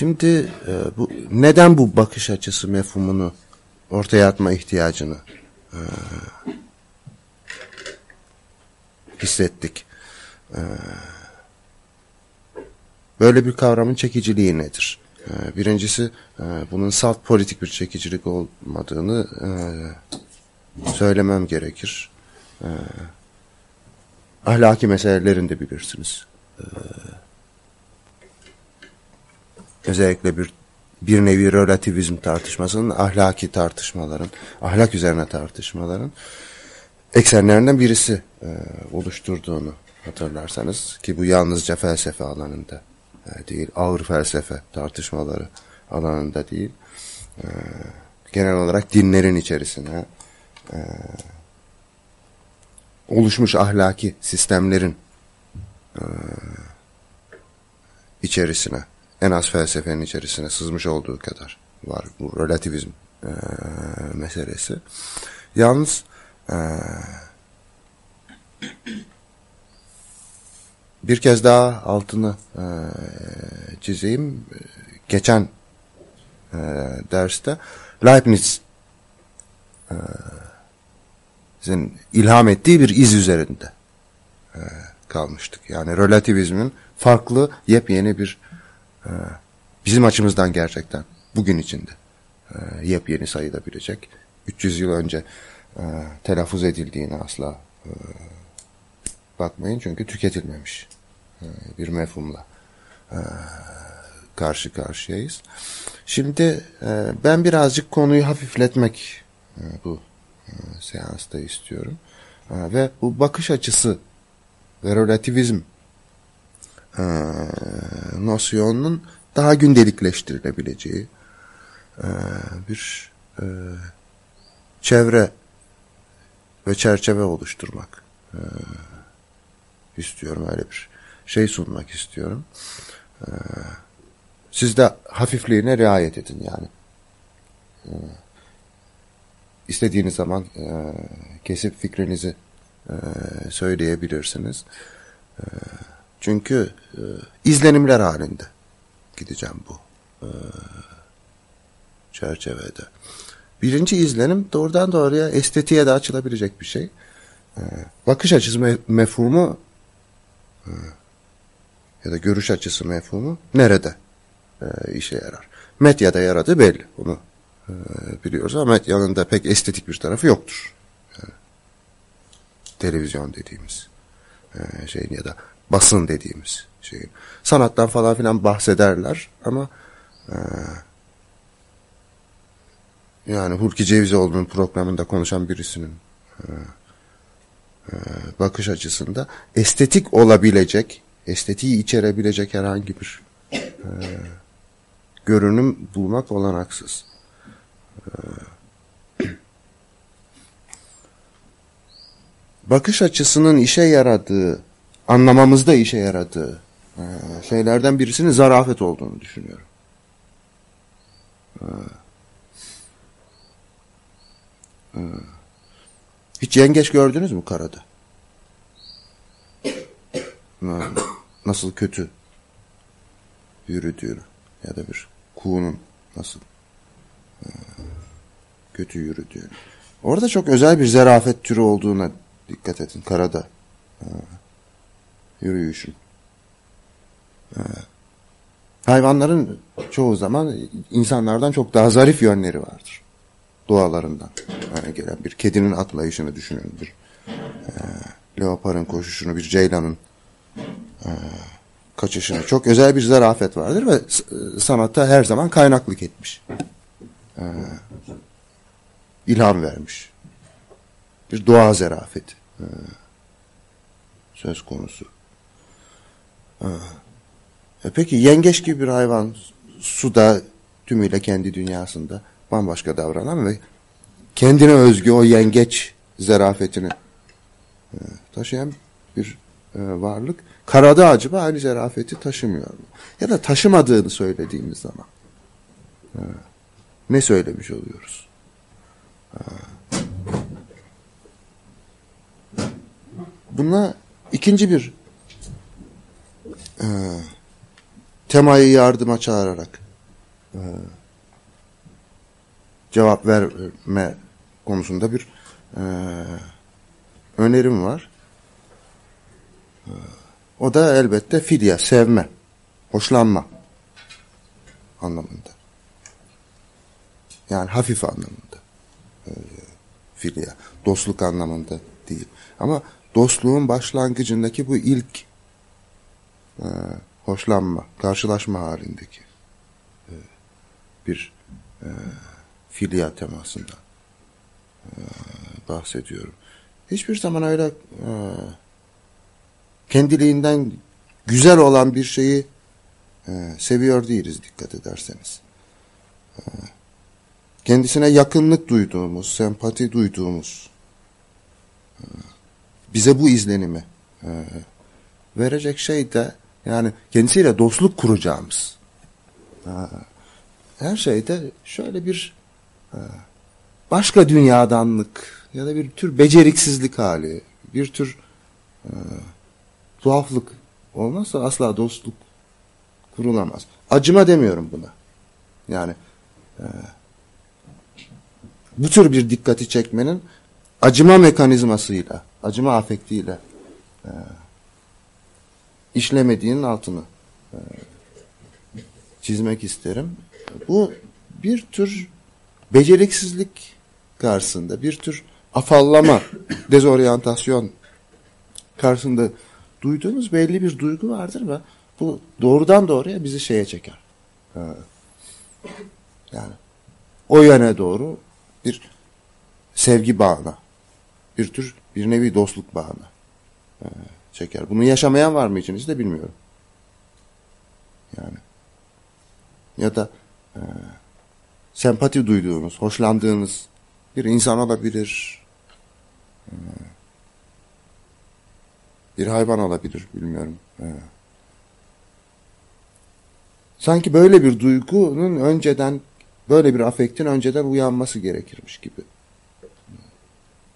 Şimdi e, bu neden bu bakış açısı mefhumunu ortaya atma ihtiyacını e, hissettik? E, böyle bir kavramın çekiciliği nedir? E, birincisi e, bunun salt politik bir çekicilik olmadığını e, söylemem gerekir. E, ahlaki meselelerini de bilirsiniz. Özellikle bir bir nevi relativizm tartışmasının ahlaki tartışmaların, ahlak üzerine tartışmaların eksenlerinden birisi e, oluşturduğunu hatırlarsanız ki bu yalnızca felsefe alanında e, değil, ağır felsefe tartışmaları alanında değil, e, genel olarak dinlerin içerisine e, oluşmuş ahlaki sistemlerin e, içerisine en az felsefenin içerisine sızmış olduğu kadar var bu relativizm e, meselesi. Yalnız e, bir kez daha altını e, çizeyim. Geçen e, derste Leibniz e, ilham ettiği bir iz üzerinde e, kalmıştık. Yani relativizmin farklı yepyeni bir bizim açımızdan gerçekten bugün içinde e, yepyeni sayılabilecek 300 yıl önce e, telaffuz edildiğini asla e, bakmayın çünkü tüketilmemiş bir mefhumla karşı karşıyayız. Şimdi ben birazcık konuyu hafifletmek bu seansta istiyorum. Ve bu bakış açısı ve relativizm e, nosyonunun daha gündelikleştirilebileceği e, bir e, çevre ve çerçeve oluşturmak e, istiyorum. Öyle bir şey sunmak istiyorum. E, siz de hafifliğine riayet edin yani. E, istediğiniz zaman e, kesip fikrinizi e, söyleyebilirsiniz. E, çünkü e, izlenimler halinde gideceğim bu e, çerçevede. Birinci izlenim doğrudan doğruya estetiğe de açılabilecek bir şey. E, bakış açısı me mefhumu e, ya da görüş açısı mefhumu nerede e, işe yarar? Medyada yaradığı belli. Bunu e, biliyoruz ama medyanın da pek estetik bir tarafı yoktur. Yani, televizyon dediğimiz e, şeyin ya da basın dediğimiz şeyin. Sanattan falan filan bahsederler ama e, yani Hulki Cevizioğlu'nun programında konuşan birisinin e, e, bakış açısında estetik olabilecek, estetiği içerebilecek herhangi bir e, görünüm bulmak olanaksız. Bakış açısının işe yaradığı anlamamızda işe yaradığı e, şeylerden birisinin zarafet olduğunu düşünüyorum. E, e, hiç yengeç gördünüz mü karada? Nasıl kötü yürüdüğünü ya da bir kuğunun nasıl kötü yürüdüğünü. Orada çok özel bir zarafet türü olduğuna dikkat edin karada yürüyüşün. Ee, hayvanların çoğu zaman insanlardan çok daha zarif yönleri vardır. Doğalarından yani gelen bir kedinin atlayışını düşünün. Bir e, leoparın koşuşunu, bir ceylanın e, kaçışını. Çok özel bir zarafet vardır ve sanatta her zaman kaynaklık etmiş. E, ilham vermiş. Bir doğa zarafeti e, söz konusu. E peki yengeç gibi bir hayvan suda tümüyle kendi dünyasında bambaşka davranan ve kendine özgü o yengeç zarafetini e, taşıyan bir e, varlık. Karada acaba aynı zarafeti taşımıyor mu? Ya da taşımadığını söylediğimiz zaman e, ne söylemiş oluyoruz? Buna ikinci bir e, temayı yardıma çağırarak e, cevap verme konusunda bir e, önerim var. O da elbette filya, sevme, hoşlanma anlamında. Yani hafif anlamında. E, dostluk anlamında değil. Ama dostluğun başlangıcındaki bu ilk e, hoşlanma, karşılaşma halindeki e, bir e, filya temasından e, bahsediyorum. Hiçbir zaman öyle e, kendiliğinden güzel olan bir şeyi seviyor değiliz dikkat ederseniz. Kendisine yakınlık duyduğumuz, sempati duyduğumuz, bize bu izlenimi verecek şey de yani kendisiyle dostluk kuracağımız. Her şeyde şöyle bir başka dünyadanlık ya da bir tür beceriksizlik hali, bir tür tuhaflık olmazsa asla dostluk kurulamaz. Acıma demiyorum buna. Yani bu tür bir dikkati çekmenin acıma mekanizmasıyla, acıma afektiyle işlemediğinin altını e, çizmek isterim. Bu bir tür beceriksizlik karşısında, bir tür afallama, dezoryantasyon karşısında duyduğumuz belli bir duygu vardır ve bu doğrudan doğruya bizi şeye çeker. Yani o yöne doğru bir sevgi bağına, bir tür bir nevi dostluk bağına e, çeker. Bunu yaşamayan var mı içinizde bilmiyorum. Yani ya da e, sempati duyduğunuz, hoşlandığınız bir insan olabilir, e, bir hayvan olabilir bilmiyorum. E, sanki böyle bir duygunun önceden böyle bir afektin önceden uyanması gerekirmiş gibi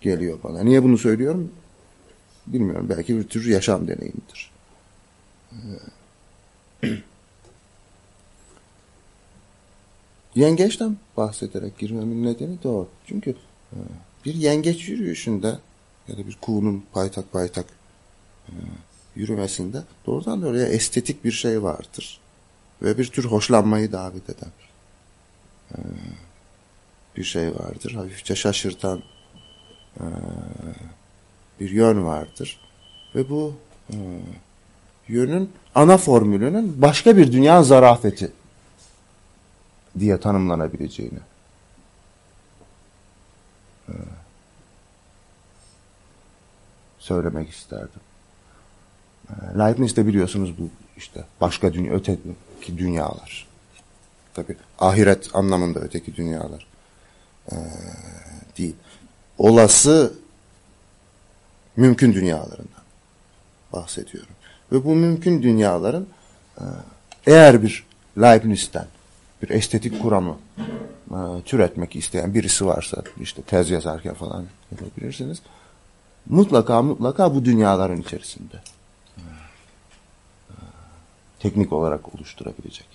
geliyor bana. Niye bunu söylüyorum? Bilmiyorum. Belki bir tür yaşam deneyimidir. Yengeçten bahsederek girmemin nedeni de o. Çünkü e, bir yengeç yürüyüşünde ya da bir kuğunun paytak paytak e, yürümesinde doğrudan doğruya estetik bir şey vardır. Ve bir tür hoşlanmayı davet eden e, bir şey vardır. Hafifçe şaşırtan bir yön vardır. Ve bu yönün ana formülünün başka bir dünya zarafeti diye tanımlanabileceğini söylemek isterdim. Leibniz de biliyorsunuz bu işte başka dünya, öteki dünyalar. Tabi ahiret anlamında öteki dünyalar ee, değil. Olası mümkün dünyalarından bahsediyorum. Ve bu mümkün dünyaların eğer bir Leibniz'ten bir estetik kuramı e, türetmek isteyen birisi varsa işte tez yazarken falan yapabilirsiniz. Mutlaka mutlaka bu dünyaların içerisinde e, e, teknik olarak oluşturabilecek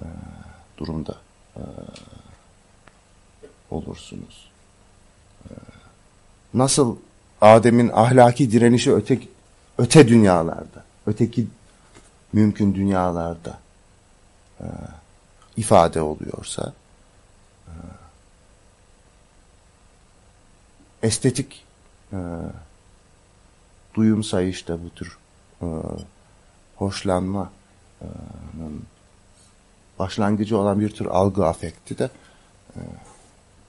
e, durumda e, olursunuz. E, nasıl Adem'in ahlaki direnişi öte, öte dünyalarda, öteki mümkün dünyalarda e, ifade oluyorsa e, estetik e, duyum sayışta bu tür e, hoşlanmanın başlangıcı olan bir tür algı afekti de e,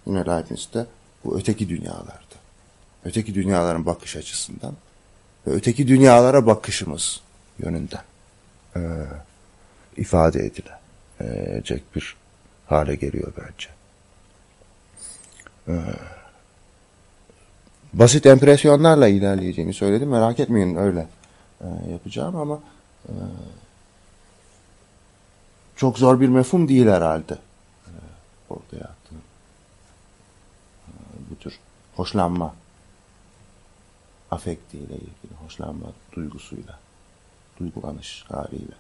yine Leibniz'de bu öteki dünyalarda. Öteki dünyaların bakış açısından ve öteki dünyalara bakışımız yönünden e, ifade edilen edecek bir hale geliyor bence. Ee, basit empresyonlarla ilerleyeceğimi söyledim. Merak etmeyin öyle e, yapacağım ama e, çok zor bir mefhum değil herhalde e, ortaya attığım. E, bu tür hoşlanma afektiyle ilgili, hoşlanma duygusuyla, duygulanış haliyle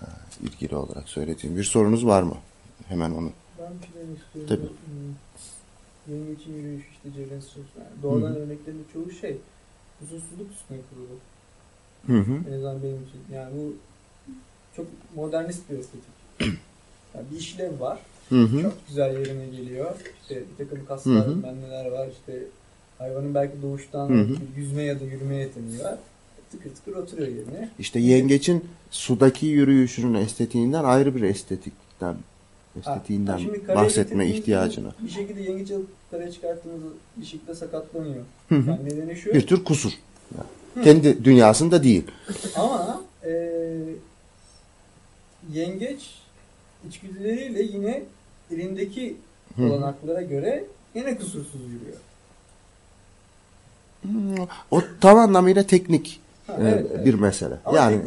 e, ilgili olarak söylediğim bir sorunuz var mı? Hemen onu. Ben bir şey istiyorum. Tabii. Hmm, Yengeçin yürüyüş işte Ceren Sus. Yani doğrudan Hı hı. örneklerin çoğu şey huzursuzluk üstüne kurulu. Hı hı. En azından benim için. Yani bu çok modernist bir estetik. Yani bir işlev var. Hı hı. Çok güzel yerine geliyor. İşte bir takım kaslar, neler var. İşte hayvanın belki doğuştan Hı hı. yüzme ya da yürüme yeteneği var. Tıkır tıkır oturuyor yerine. İşte yengeçin sudaki yürüyüşünün estetiğinden ayrı bir estetikten estetiğinden Ha, bahsetme ihtiyacını. Bir şekilde yengeç alıp karaya çıkarttığınızda bir şekilde sakatlanıyor. Hı hı. Yani nedeni şu. Bir tür kusur. Kendi dünyasında değil. Ama eee yengeç içgüdüleriyle yine elindeki olanaklara göre yine kusursuz yürüyor. O tam anlamıyla teknik Ha, e, evet, evet. bir mesele. Ama yani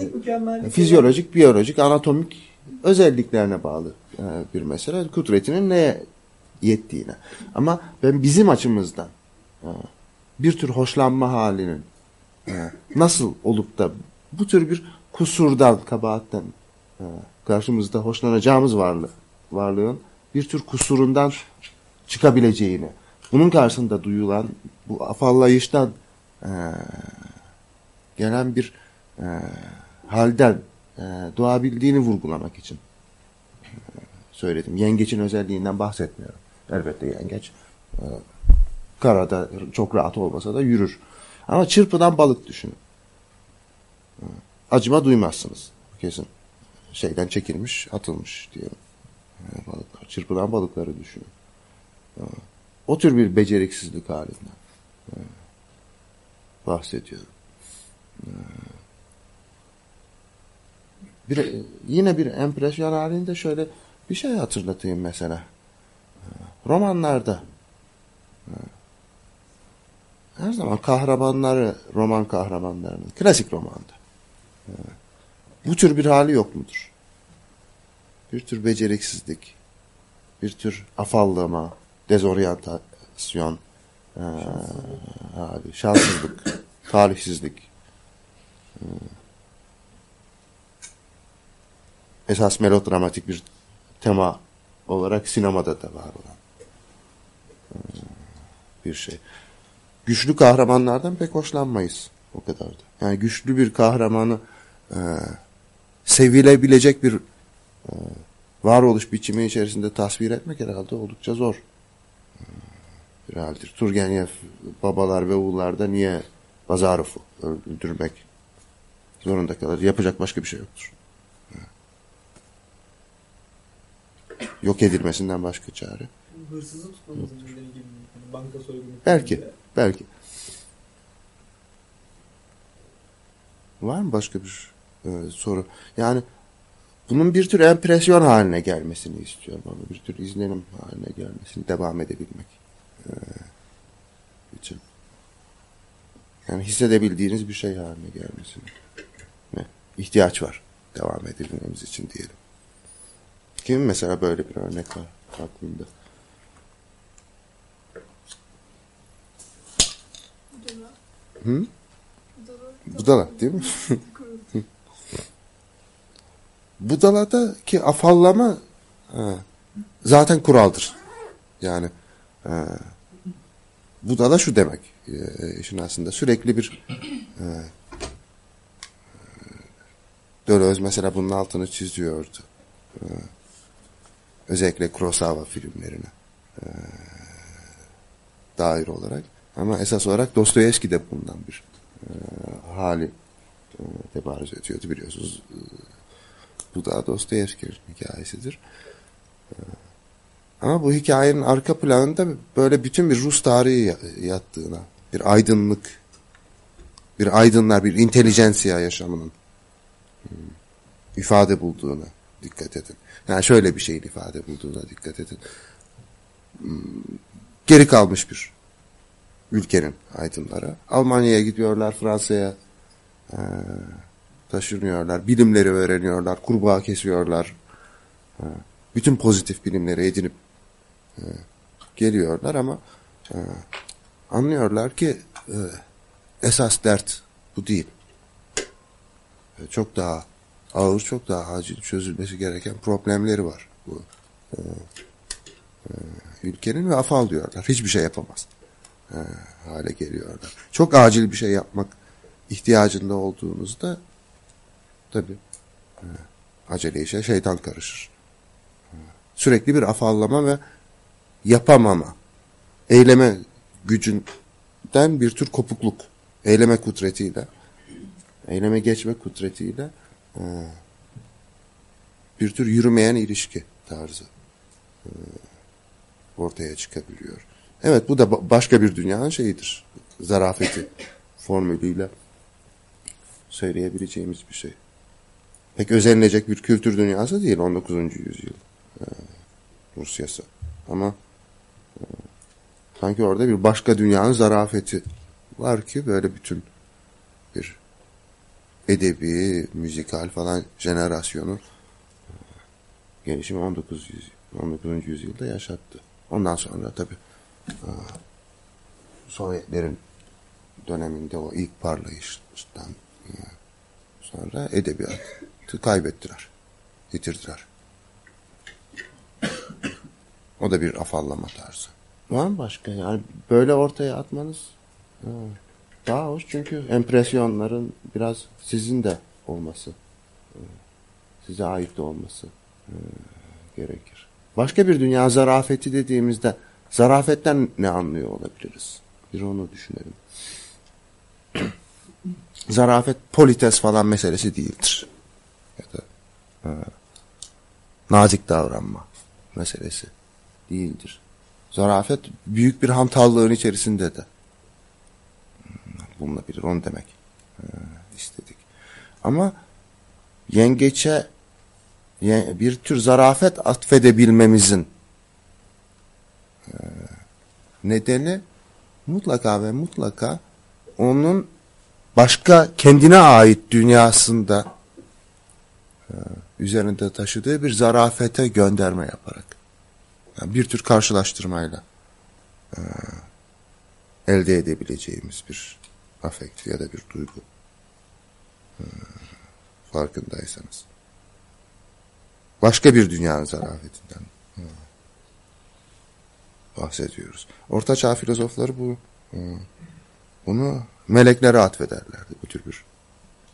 fizyolojik, biyolojik, anatomik özelliklerine bağlı e, bir mesele. Kudretinin neye yettiğine. Ama ben bizim açımızdan e, bir tür hoşlanma halinin nasıl olup da bu tür bir kusurdan, kabahatten karşımızda hoşlanacağımız varlık, varlığın bir tür kusurundan çıkabileceğini, bunun karşısında duyulan bu afallayıştan e, gelen bir e, halden e, doğabildiğini vurgulamak için e, söyledim. Yengeçin özelliğinden bahsetmiyorum. Elbette yengeç e, karada çok rahat olmasa da yürür. Ama çırpıdan balık düşünün. E, acıma duymazsınız. Kesin. Şeyden çekilmiş, atılmış diyelim. E, balıklar. Çırpıdan balıkları düşünün. E, o tür bir beceriksizlik halinden bahsediyorum. Bir, yine bir empresyon halinde şöyle bir şey hatırlatayım mesela. Romanlarda. Her zaman kahramanları, roman kahramanlarının, klasik romanda. Bu tür bir hali yok mudur? Bir tür beceriksizlik, bir tür afallama, dezoryantasyon, e, hali, şanssızlık, talihsizlik, e, esas melodramatik bir tema olarak sinemada da var olan e, bir şey. Güçlü kahramanlardan pek hoşlanmayız o kadar da. Yani güçlü bir kahramanı e, sevilebilecek bir e, varoluş biçimi içerisinde tasvir etmek herhalde oldukça zor bir haldir. Turgenev babalar ve oğullarda niye Bazarov'u öldürmek zorunda kalır? Yapacak başka bir şey yoktur. Yok edilmesinden başka çare. Hırsızı tutmamızın nedeni gibi. Yani banka soygunu. Belki. Belki. Var mı başka bir e, soru? Yani bunun bir tür empresyon haline gelmesini istiyorum ama bir tür izlenim haline gelmesini devam edebilmek için. Yani hissedebildiğiniz bir şey haline gelmesini. Ne? İhtiyaç var devam edebilmemiz için diyelim. Kimin mesela böyle bir örnek var aklında? Budala. Hı? Budala. Budala değil mi? Budala'daki afallama e, zaten kuraldır. Yani e, budala şu demek. E, işin aslında sürekli bir e, Deleuze mesela bunun altını çiziyordu. E, özellikle Kurosawa filmlerine e, dair olarak. Ama esas olarak Dostoyevski de bundan bir e, hali e, tebarüz ediyordu biliyorsunuz. E, bu da Dostoyevski'nin hikayesidir. E, ama bu hikayenin arka planında böyle bütün bir Rus tarihi ya- yattığına, bir aydınlık, bir aydınlar, bir intelijensiya yaşamının e, ifade bulduğuna dikkat edin. Yani şöyle bir şeyin ifade bulduğuna dikkat edin. Hmm, Geri kalmış bir ülkenin aydınları. Almanya'ya gidiyorlar, Fransa'ya taşınıyorlar, bilimleri öğreniyorlar, kurbağa kesiyorlar. Bütün pozitif bilimleri edinip e, geliyorlar ama e, anlıyorlar ki e, esas dert bu değil. E, çok daha ağır, çok daha acil çözülmesi gereken problemleri var bu e, e, ülkenin ve afal diyorlar. Hiçbir şey yapamaz e, hale geliyorlar. Çok acil bir şey yapmak ihtiyacında olduğunuzda tabi e, acele işe şeytan karışır. E, sürekli bir afallama ve yapamama, eyleme gücünden bir tür kopukluk, eyleme kudretiyle, eyleme geçme kudretiyle e, bir tür yürümeyen ilişki tarzı e, ortaya çıkabiliyor. Evet bu da başka bir dünyanın şeyidir. Zarafeti formülüyle söyleyebileceğimiz bir şey. Pek özenilecek bir kültür dünyası değil 19. yüzyıl e, Rusyası. Ama sanki orada bir başka dünyanın zarafeti var ki böyle bütün bir edebi, müzikal falan jenerasyonu gelişimi 19. Yüzyıl, 19. yüzyılda yaşattı. Ondan sonra tabii e, Sovyetlerin döneminde o ilk parlayıştan e, sonra edebiyatı kaybettiler. Yitirdiler. O da bir afallama tarzı. Var mı başka? Yani böyle ortaya atmanız ha, daha hoş çünkü empresyonların biraz sizin de olması, e, size ait de olması e, gerekir. Başka bir dünya zarafeti dediğimizde zarafetten ne anlıyor olabiliriz? Bir onu düşünelim. Zarafet polites falan meselesi değildir. Ya da ha, nazik davranma meselesi değildir. Zarafet büyük bir hamtallığın içerisinde de bulunabilir. Onu demek istedik. Ama yengeçe bir tür zarafet atfedebilmemizin nedeni mutlaka ve mutlaka onun başka kendine ait dünyasında üzerinde taşıdığı bir zarafete gönderme yaparak yani bir tür karşılaştırmayla elde edebileceğimiz bir afekt ya da bir duygu farkındaysanız. Başka bir dünyanın zarafetinden bahsediyoruz. Orta Çağ filozofları bu bunu meleklere atfederlerdi bu tür bir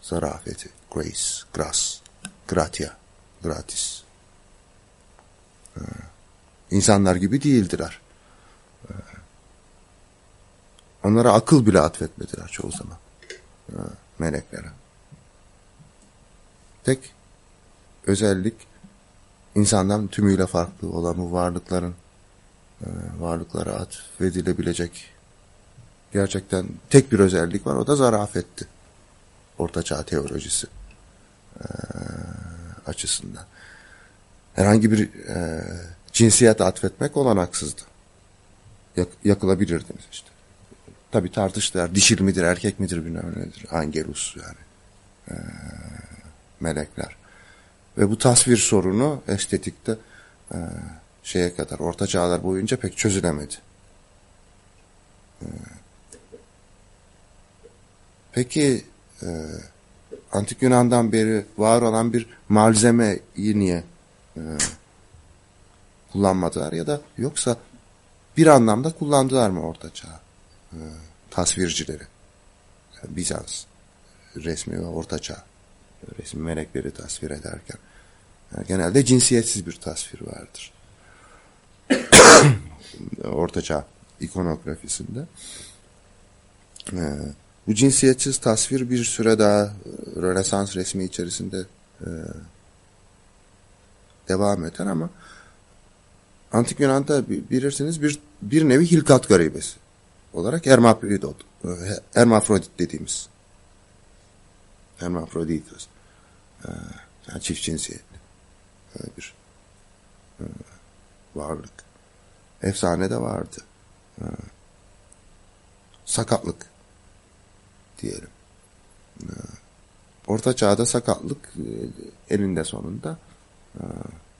zarafeti. Grace, gras, gratia, gratis. İnsanlar gibi değildiler. Onlara akıl bile atfetmediler çoğu zaman. Meleklere. Tek özellik insandan tümüyle farklı olan bu varlıkların varlıklara atfedilebilecek gerçekten tek bir özellik var. O da zarafetti. Ortaçağ teolojisi açısından. Herhangi bir e, cinsiyet atfetmek olanaksızdı. Yak, yakılabilirdiniz işte. Tabi tartıştılar. Dişil midir, erkek midir bilmem nedir. Angelus yani. E, melekler. Ve bu tasvir sorunu estetikte e, şeye kadar, orta çağlar boyunca pek çözülemedi. E, peki e, Antik Yunan'dan beri var olan bir malzemeyi niye e, kullanmadılar ya da yoksa bir anlamda kullandılar mı Orta Çağ e, tasvircileri? Bizans resmi ve Orta Çağ resmi melekleri tasvir ederken yani genelde cinsiyetsiz bir tasvir vardır. Ortaçağ ikonografisinde. Ee, bu cinsiyetsiz tasvir bir süre daha Rönesans resmi içerisinde e, devam eder ama Antik Yunan'da bilirsiniz bir, bir nevi hilkat garibesi olarak Hermaprodot, Hermafrodit dediğimiz Hermafroditus yani çift cinsiyetli bir varlık. Efsanede vardı. Sakatlık diyelim. Orta çağda sakatlık elinde sonunda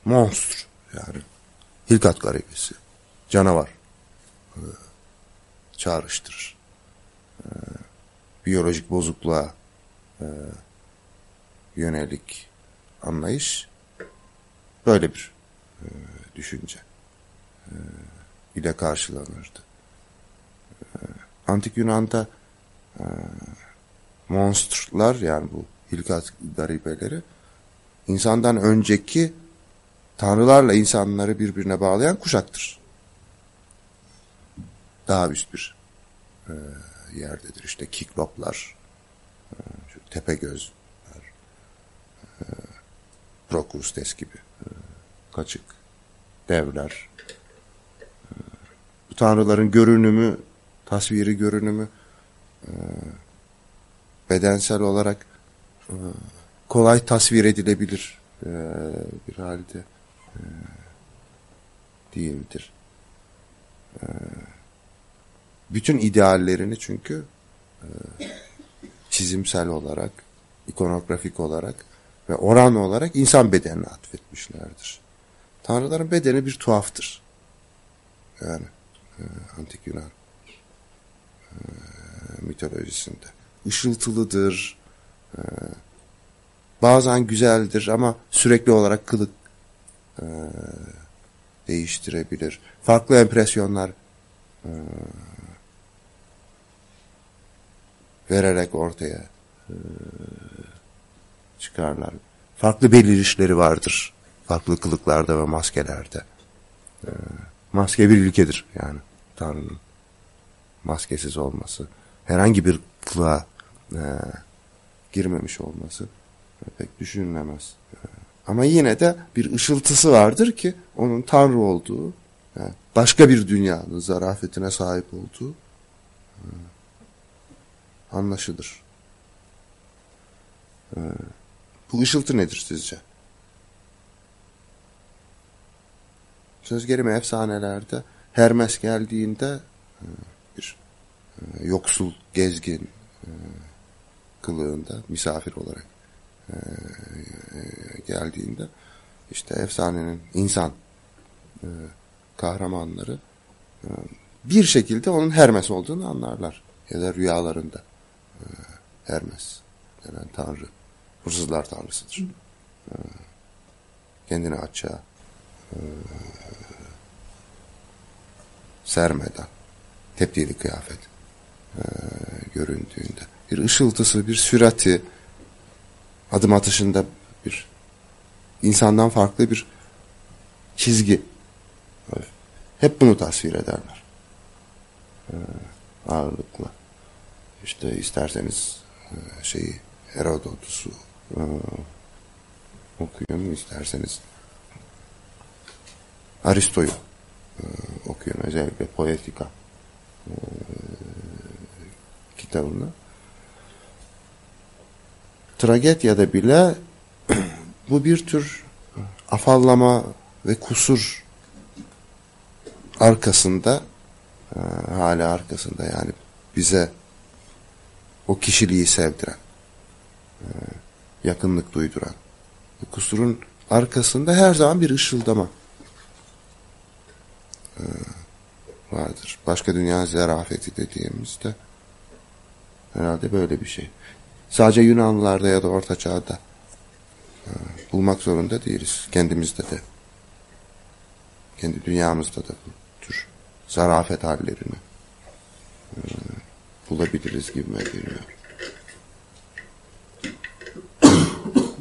monstr yani hilkat garibesi canavar çağrıştırır. Biyolojik bozukluğa yönelik anlayış böyle bir e, düşünce e, ile karşılanırdı. E, Antik Yunan'da e, monsterlar yani bu hilkat garibeleri insandan önceki tanrılarla insanları birbirine bağlayan kuşaktır. Daha üst bir e, yerdedir. İşte kikloplar, e, tepegözler, e, Prokustes gibi e, kaçık devler. E, bu tanrıların görünümü, tasviri görünümü e, bedensel olarak e, kolay tasvir edilebilir e, bir halde değildir. E, bütün ideallerini çünkü e, çizimsel olarak, ikonografik olarak ve oran olarak insan bedenine atfetmişlerdir. Tanrıların bedeni bir tuhaftır. Yani e, antik Yunan e, mitolojisinde. Işıltılıdır, bazen güzeldir ama sürekli olarak kılık e, değiştirebilir. Farklı empresyonlar e, vererek ortaya e, çıkarlar. Farklı belirişleri vardır. Farklı kılıklarda ve maskelerde. E, maske bir ülkedir yani Tanrı'nın maskesiz olması. Herhangi bir kılığa e, girmemiş olması pek düşünülemez. Ama yine de bir ışıltısı vardır ki onun Tanrı olduğu, başka bir dünyanın zarafetine sahip olduğu e, anlaşılır. E, bu ışıltı nedir sizce? Söz gelimi efsanelerde Hermes geldiğinde e, bir yoksul, gezgin kılığında misafir olarak e, geldiğinde işte efsanenin insan e, kahramanları e, bir şekilde onun Hermes olduğunu anlarlar. Ya da rüyalarında e, Hermes denen tanrı hırsızlar tanrısıdır. E, kendini açığa e, sermeden tepdili kıyafet e, göründüğünde bir ışıltısı, bir sürati, adım atışında bir insandan farklı bir çizgi. Hep bunu tasvir ederler. Ee, ağırlıkla. İşte isterseniz e, şeyi Herodotus'u e, okuyun, isterseniz Aristo'yu e, okuyun. Özellikle Poetika e, kitabını tragedyada bile bu bir tür afallama ve kusur arkasında e, hala arkasında yani bize o kişiliği sevdiren e, yakınlık duyduran kusurun arkasında her zaman bir ışıldama e, vardır. Başka dünya zarafeti dediğimizde herhalde böyle bir şey sadece Yunanlılarda ya da Orta Çağ'da e, bulmak zorunda değiliz. Kendimizde de. Kendi dünyamızda da bu tür zarafet hallerini e, bulabiliriz gibime geliyor.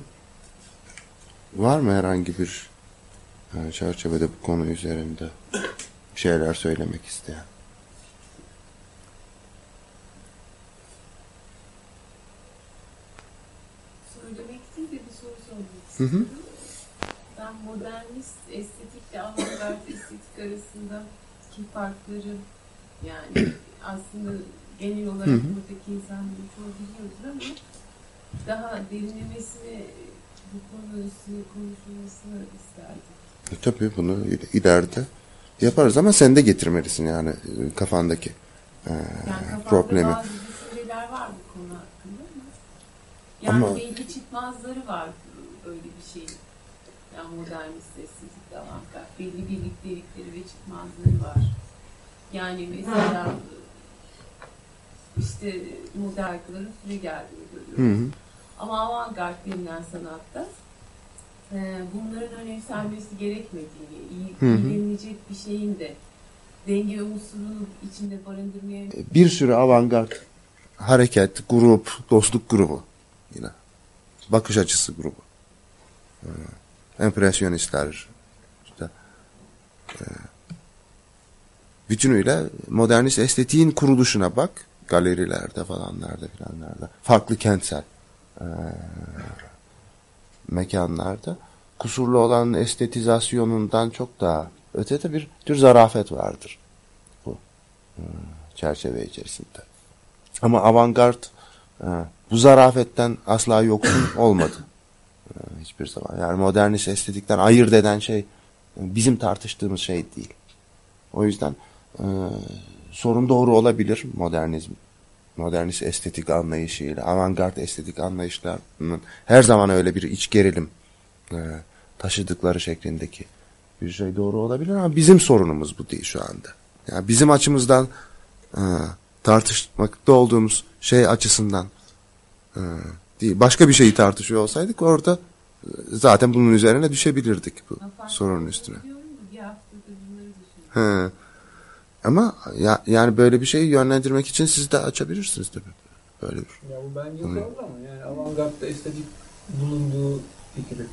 Var mı herhangi bir e, çerçevede bu konu üzerinde şeyler söylemek isteyen? Söylemek değil de bir soru sormak Hı hı. Ben modernist estetikle avantgard estetik arasındaki farkları yani aslında genel olarak Hı hı. buradaki insanların çoğu biliyordur ama daha derinlemesine bu konu üstüne konuşulmasını isterdim. E, tabii bunu il- ileride yaparız ama sen de getirmelisin yani e, kafandaki e, Yani problemi. bazı düşünceler var bu konu hakkında ama yani Ama- belli çıkmazları var öyle bir şey. Yani modernist estetik avantgard belli birliktelikleri ve çıkmazları var. Yani mesela işte modern ırkların süre geldiğini Hı görüyoruz. hı. Ama avantgard denilen sanatta e, bunların önemsenmesi gerekmediğini, iyi, Hı hı. iğrenilecek bir şeyin de denge unsurunu içinde barındırmaya Bir sürü avantgard hareket, grup, dostluk grubu yine. Bakış açısı grubu. Empresyonistler. işte, e, bütünüyle modernist estetiğin kuruluşuna bak. Galerilerde falanlarda filanlarda. Farklı kentsel e, mekanlarda. Kusurlu olan estetizasyonundan çok daha ötede bir tür zarafet vardır. Bu e, çerçeve içerisinde. Ama avantgard e, bu zarafetten asla yoksun olmadı. E, hiçbir zaman. Yani modernist estetikten ayırt eden şey e, bizim tartıştığımız şey değil. O yüzden e, sorun doğru olabilir modernizm. Modernist estetik anlayışıyla, avantgard estetik anlayışlarının her zaman öyle bir iç gerilim e, taşıdıkları şeklindeki bir şey doğru olabilir ama bizim sorunumuz bu değil şu anda. Yani bizim açımızdan e, tartışmakta olduğumuz şey açısından e, değil. Başka bir şeyi tartışıyor olsaydık orada e, zaten bunun üzerine düşebilirdik bu sorunun üstüne. He. Ama ya, yani böyle bir şeyi yönlendirmek için siz de açabilirsiniz tabii. Böyle bir. Ya bu bence doğru ama yani avantgardda estetik bulunduğu fikri.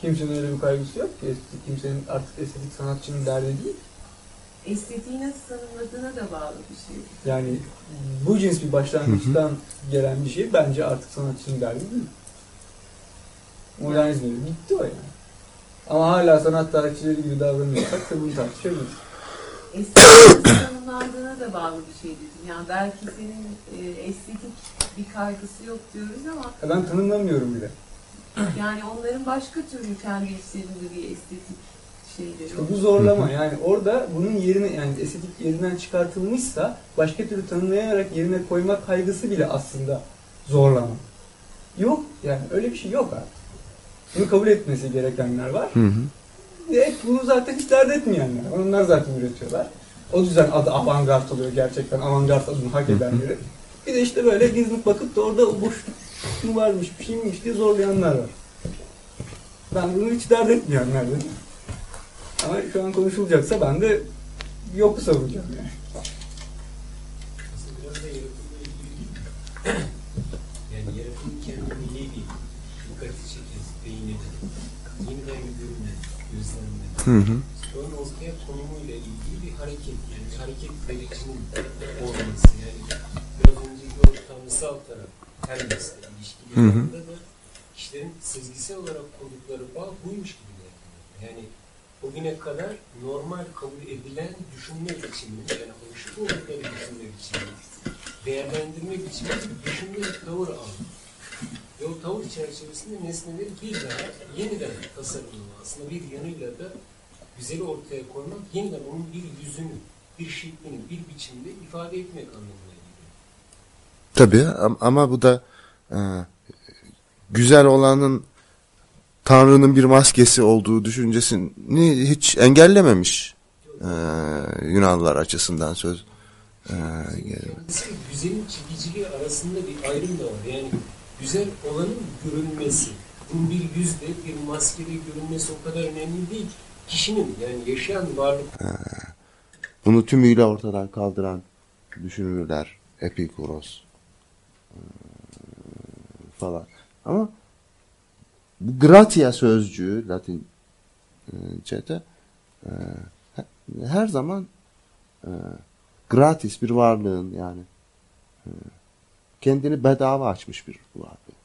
Kimsenin öyle bir kaygısı yok ki. Estetik, kimsenin artık estetik sanatçının derdi değil. Estetiği nasıl tanımladığına da bağlı bir şey. Yani bu cins bir başlangıçtan gelen bir şey bence artık sanatçının derdi değil. Modernizm öyle. Bitti o yani. Ama hala sanat tarihçileri gibi davranıyorsak da bunu tartışabiliriz. Nasıl tanımlandığına da bağlı bir şey dedim. Yani belki senin e, estetik bir kaygısı yok diyoruz ama Ya Ben tanımlamıyorum bile. yani onların başka türlü kendi içlerinde bir estetik şeyleri bu zorlama yani orada bunun yerine yani estetik yerinden çıkartılmışsa başka türlü tanımlayarak yerine koymak kaygısı bile aslında zorlama. Yok yani öyle bir şey yok artık. Bunu kabul etmesi gerekenler var. Hı hı. Ve bunu zaten hiç dert etmeyenler. Onlar zaten üretiyorlar. O yüzden adı avantgard oluyor gerçekten. Avantgard adını hak edenleri. Bir de işte böyle gezinip bakıp da orada boşluk mu varmış, bir şey miymiş diye zorlayanlar var. Ben bunu hiç dert etmeyenlerden. Ama şu an konuşulacaksa ben de yoku savunacağım yani. Yani yaratım kendiliği bir dikkati çeken, beynine, yeniden bir görünme, gözlenme. Hı hı. Onun ortaya konumuyla ilgili bir hareket, yani hareket gerekçinin olması. Yani biraz önceki o tanrısal taraf, Hermes'le ilişkili Hı hı. da kişilerin sezgisel olarak kurdukları bağ buymuş gibi. Yani bugüne kadar normal kabul edilen düşünme biçimi, yani alışık oldukları düşünme biçimi, değerlendirme biçimi bir düşünme tavır aldı. Ve o tavır çerçevesinde nesneleri bir daha yeniden tasarımlama, aslında bir yanıyla da güzeli ortaya koymak, yeniden onun bir yüzünü, bir şeklini, bir biçimde ifade etmek anlamına geliyor. Tabii am- ama bu da e, güzel olanın Tanrı'nın bir maskesi olduğu düşüncesini hiç engellememiş e, Yunanlılar açısından söz. E, güzelin çekiciliği arasında bir ayrım da var. Yani güzel olanın görünmesi, bunun bir yüzde, bir maskede görünmesi o kadar önemli değil. Kişinin yani yaşayan varlık bunu tümüyle ortadan kaldıran düşünürler. Epikuros e, falan. Ama bu gratia sözcüğü Latince'de e, he- her zaman e, gratis bir varlığın yani e, kendini bedava açmış bir varlığı.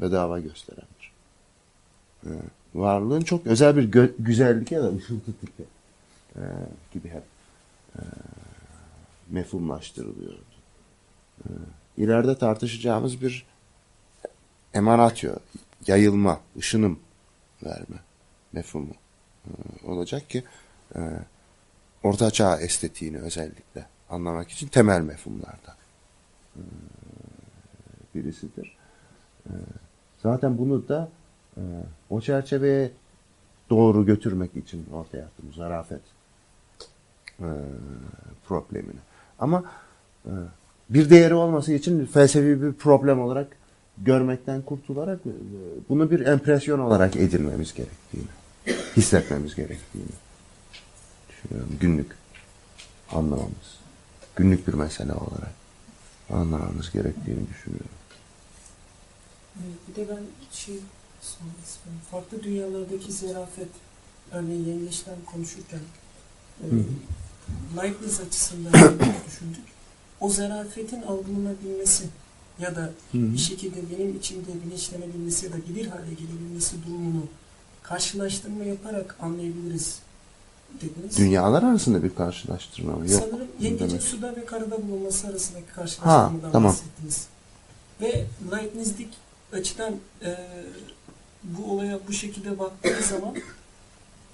Bedava gösteren bir e, varlığın çok özel bir gö- güzellik ya da ışıltı tipi e, gibi hep e, mefhumlaştırılıyor. E, ileride tartışacağımız bir emanatio, yayılma, ışınım verme mefhumu e, olacak ki e, Orta Çağ estetiğini özellikle anlamak için temel mefhumlardan e, birisidir. Zaten bunu da o çerçeveye doğru götürmek için ortaya attığımız zarafet problemini. Ama bir değeri olması için felsefi bir problem olarak görmekten kurtularak e, bunu bir empresyon olarak edinmemiz gerektiğini, hissetmemiz gerektiğini düşünüyorum. Günlük anlamamız, günlük bir mesele olarak anlamamız gerektiğini düşünüyorum. Bir de ben şey sormak istiyorum. Farklı dünyalardaki zerafet, örneğin yengeçten konuşurken e, hı. Leibniz açısından düşündük. O zarafetin algılanabilmesi ya da Hı hı. bir şekilde benim içimde bilinçlenebilmesi ya da bilir hale gelebilmesi durumunu karşılaştırma yaparak anlayabiliriz dediniz. Dünyalar arasında bir karşılaştırma mı? Yok. Sanırım yengecin suda ve karada bulunması arasındaki karşılaştırmadan Ha, tamam. bahsettiniz. Ve Leibniz'lik açıdan e, bu olaya bu şekilde baktığımız zaman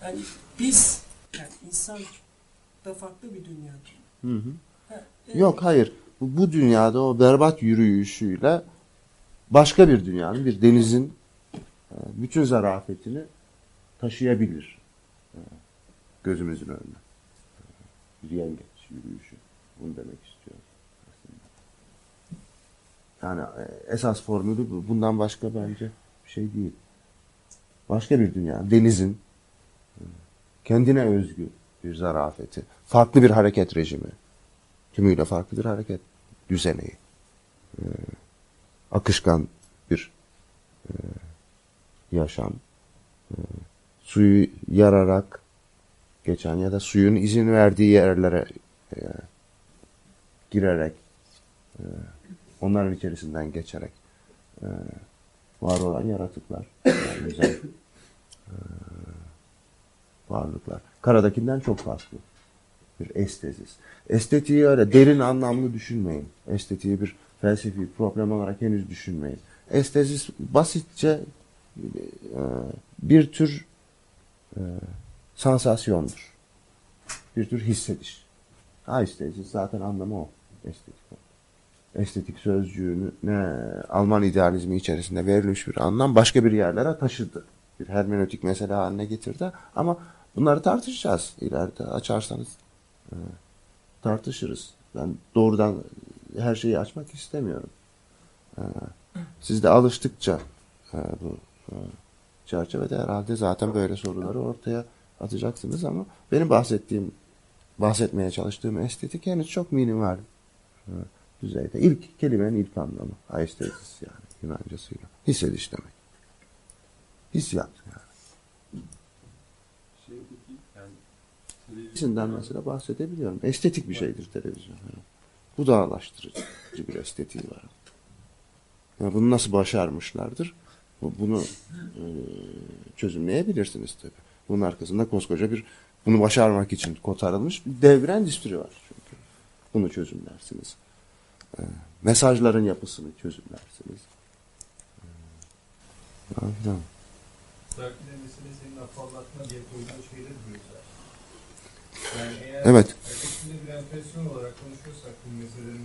yani biz yani insan da farklı bir dünya. Hı hı. Ha, e, Yok hayır. Bu, dünyada o berbat yürüyüşüyle başka bir dünyanın, bir denizin e, bütün zarafetini taşıyabilir. E, Gözümüzün önüne. E, Bir yengeç yürüyüşü. Bunu demek istiyorum. Yani e, esas formülü bu. Bundan başka bence bir şey değil. Başka bir dünya. Denizin e, kendine özgü bir zarafeti. Farklı bir hareket rejimi tümüyle farklı bir hareket düzeneği. Ee, akışkan bir e, yaşam. Ee, suyu yararak geçen ya da suyun izin verdiği yerlere e, girerek e, onların içerisinden geçerek e, var olan yaratıklar. Yani güzel e, varlıklar. Karadakinden çok farklı bir estezis. Estetiği öyle derin anlamlı düşünmeyin. Estetiği bir felsefi problem olarak henüz düşünmeyin. Estezis basitçe e, bir tür e, sansasyondur. Bir tür hissediş. Aistezis zaten anlamı o. Estetik. Estetik sözcüğünü ne Alman idealizmi içerisinde verilmiş bir anlam başka bir yerlere taşıdı. Bir hermenötik mesele haline getirdi. Ama bunları tartışacağız ileride açarsanız tartışırız. Ben doğrudan her şeyi açmak istemiyorum. E, siz de alıştıkça e, bu e, çerçevede herhalde zaten böyle soruları ortaya atacaksınız ama benim bahsettiğim bahsetmeye çalıştığım estetik henüz çok minimal e, düzeyde. İlk kelimenin ilk anlamı. Aesthesis yani Yunancasıyla. Hissediş demek. Hissiyat yani. Şey peki yani İkisinden mesela bahsedebiliyorum. Estetik bir şeydir televizyon. Evet. Bu dağlaştırıcı bir estetiği var. Yani bunu nasıl başarmışlardır? Bu- Bunu e, çözümleyebilirsiniz tabii. Bunun arkasında koskoca bir bunu başarmak için kotarılmış bir dev bir var çünkü. Bunu çözümlersiniz. E, mesajların yapısını çözümlersiniz. E, falan filan. Belki de senin afallatma diye koyduğun şeyleri diyoruz Yani eğer Evet. ötekinde bir enflasyon olarak konuşuyorsak bu meselelerin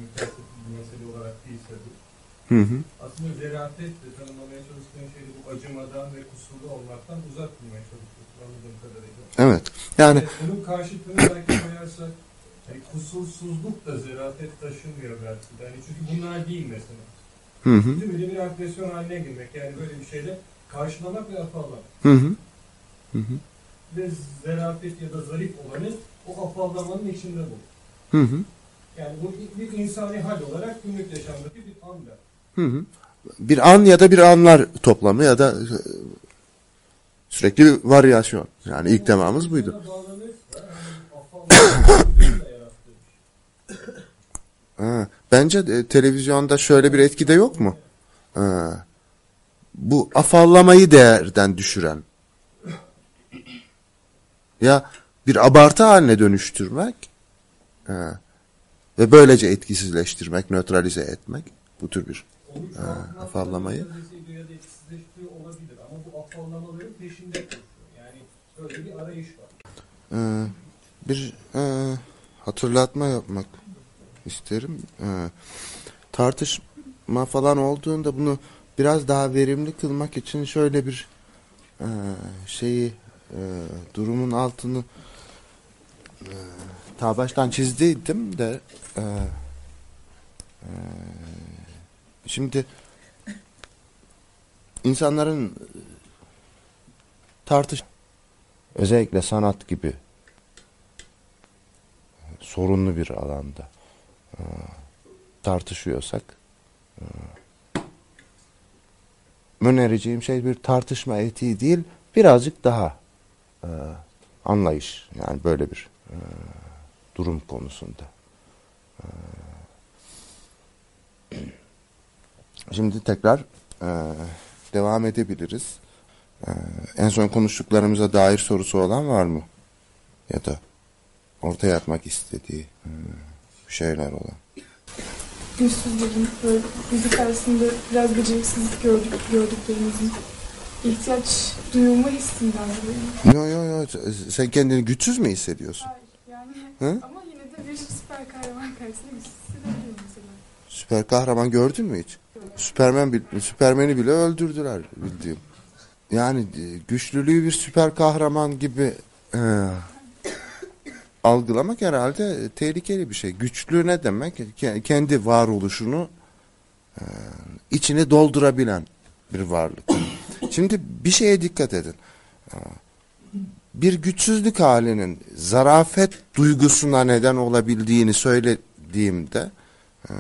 bir mesele olarak değilse bu. Hı hı. Aslında zerafetle tanımlamaya çalıştığın şeyi bu acımadan ve kusurlu olmaktan uzak bulmaya çalışıyorsun anladığım kadarıyla. Evet. Yani Evet, bunun karşıtını belki koyarsak hani kusursuzluk da zerafet taşımıyor belki de. Hani çünkü bunlar değil mesela. hı hı. Tümüyle bir enflasyon haline girmek yani böyle bir şeyle karşılamak ve afallamak. Hı hı. Hı hı. Ve zarafet ya da zarif olanı o afallamanın içinde bu. Hı hı. Yani bu bir insani hal olarak günlük yaşamdaki bir anda. Hı hı. Bir an ya da bir anlar toplamı ya da e, sürekli bir varyasyon. Yani ilk temamız buydu. Ha, bence de televizyonda şöyle bir etki de yok mu? Ha, bu afallamayı değerden düşüren. Ya bir abartı haline dönüştürmek ha, ve böylece etkisizleştirmek, nötralize etmek bu tür bir çoğaltmak afallamayı. Ee, bir e, hatırlatma yapmak isterim. Ee, tartışma falan olduğunda bunu biraz daha verimli kılmak için şöyle bir e, şeyi e, durumun altını e, ta baştan çizdiydim de e, e, şimdi insanların tartış özellikle sanat gibi sorunlu bir alanda e, tartışıyorsak e, önereceğim şey bir tartışma etiği değil birazcık daha e, anlayış yani böyle bir e, durum konusunda. E, Şimdi tekrar e, devam edebiliriz. E, en son konuştuklarımıza dair sorusu olan var mı? Ya da ortaya atmak istediği e, şeyler olan. Güçsüzlerin böyle dizi karşısında biraz beceriksizlik gördük, gördüklerimizin ihtiyaç duyulma hissinden dolayı. Yo yo yo sen kendini güçsüz mü hissediyorsun? Hayır yani Hı? ama yine de bir süper kahraman karşısında güçsüz hissedebilirim mesela. Süper kahraman gördün mü hiç? Süpermen Süpermen'i bile öldürdüler bildiğim. Yani e, güçlülüğü bir süper kahraman gibi e, algılamak herhalde tehlikeli bir şey. Güçlü ne demek? Ke- Kendi varoluşunu e, içine doldurabilen bir varlık. Şimdi bir şeye dikkat edin. E, Bir güçsüzlük halinin zarafet duygusuna neden olabildiğini söylediğimde e,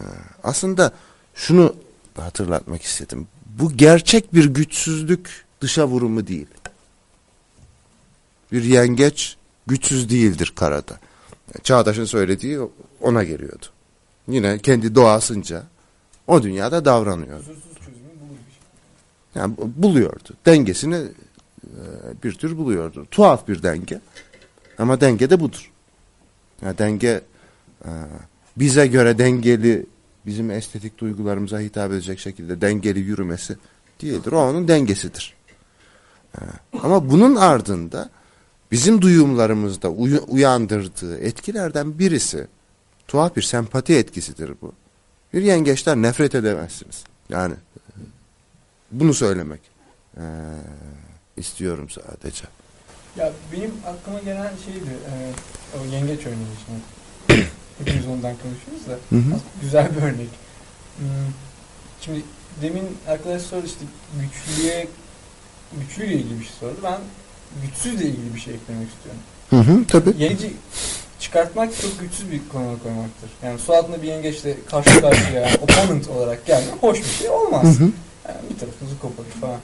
aslında şunu hatırlatmak istedim. Bu gerçek bir güçsüzlük dışa vurumu değil. Bir yengeç güçsüz değildir karada. Çağdaş'ın söylediği ona geliyordu. Yine kendi doğasınca o dünyada davranıyordu. Kusursuz çözümü bulur bir şey. Yani bu- buluyordu. Dengesini e, bir tür buluyordu. Tuhaf bir denge. Ama denge de budur. Yani denge e, bize göre dengeli bizim estetik duygularımıza hitap edecek şekilde dengeli yürümesi değildir. O onun dengesidir. E, Ama bunun ardında bizim duyumlarımızda uyu- uyandırdığı etkilerden birisi tuhaf bir sempati etkisidir bu. Bir yengeçten nefret edemezsiniz. Yani bunu söylemek e, istiyorum sadece. Ya benim aklıma gelen şeydi e, o yengeç örneği şimdi. Hepimiz ondan konuşuyoruz da. Hı hı. Güzel bir örnek. Hmm, Şimdi demin arkadaş sordu işte güçlüye güçlüyle ilgili bir şey sordu. Ben güçsüzle ilgili bir şey eklemek istiyorum. Hı hı, tabii. Yengeci çıkartmak çok güçsüz bir konuma koymaktır. Yani su altında bir yengeçle karşı karşıya opponent olarak gelmek hoş bir şey olmaz. Hı hı. Yani bir tarafınızı koparır falan.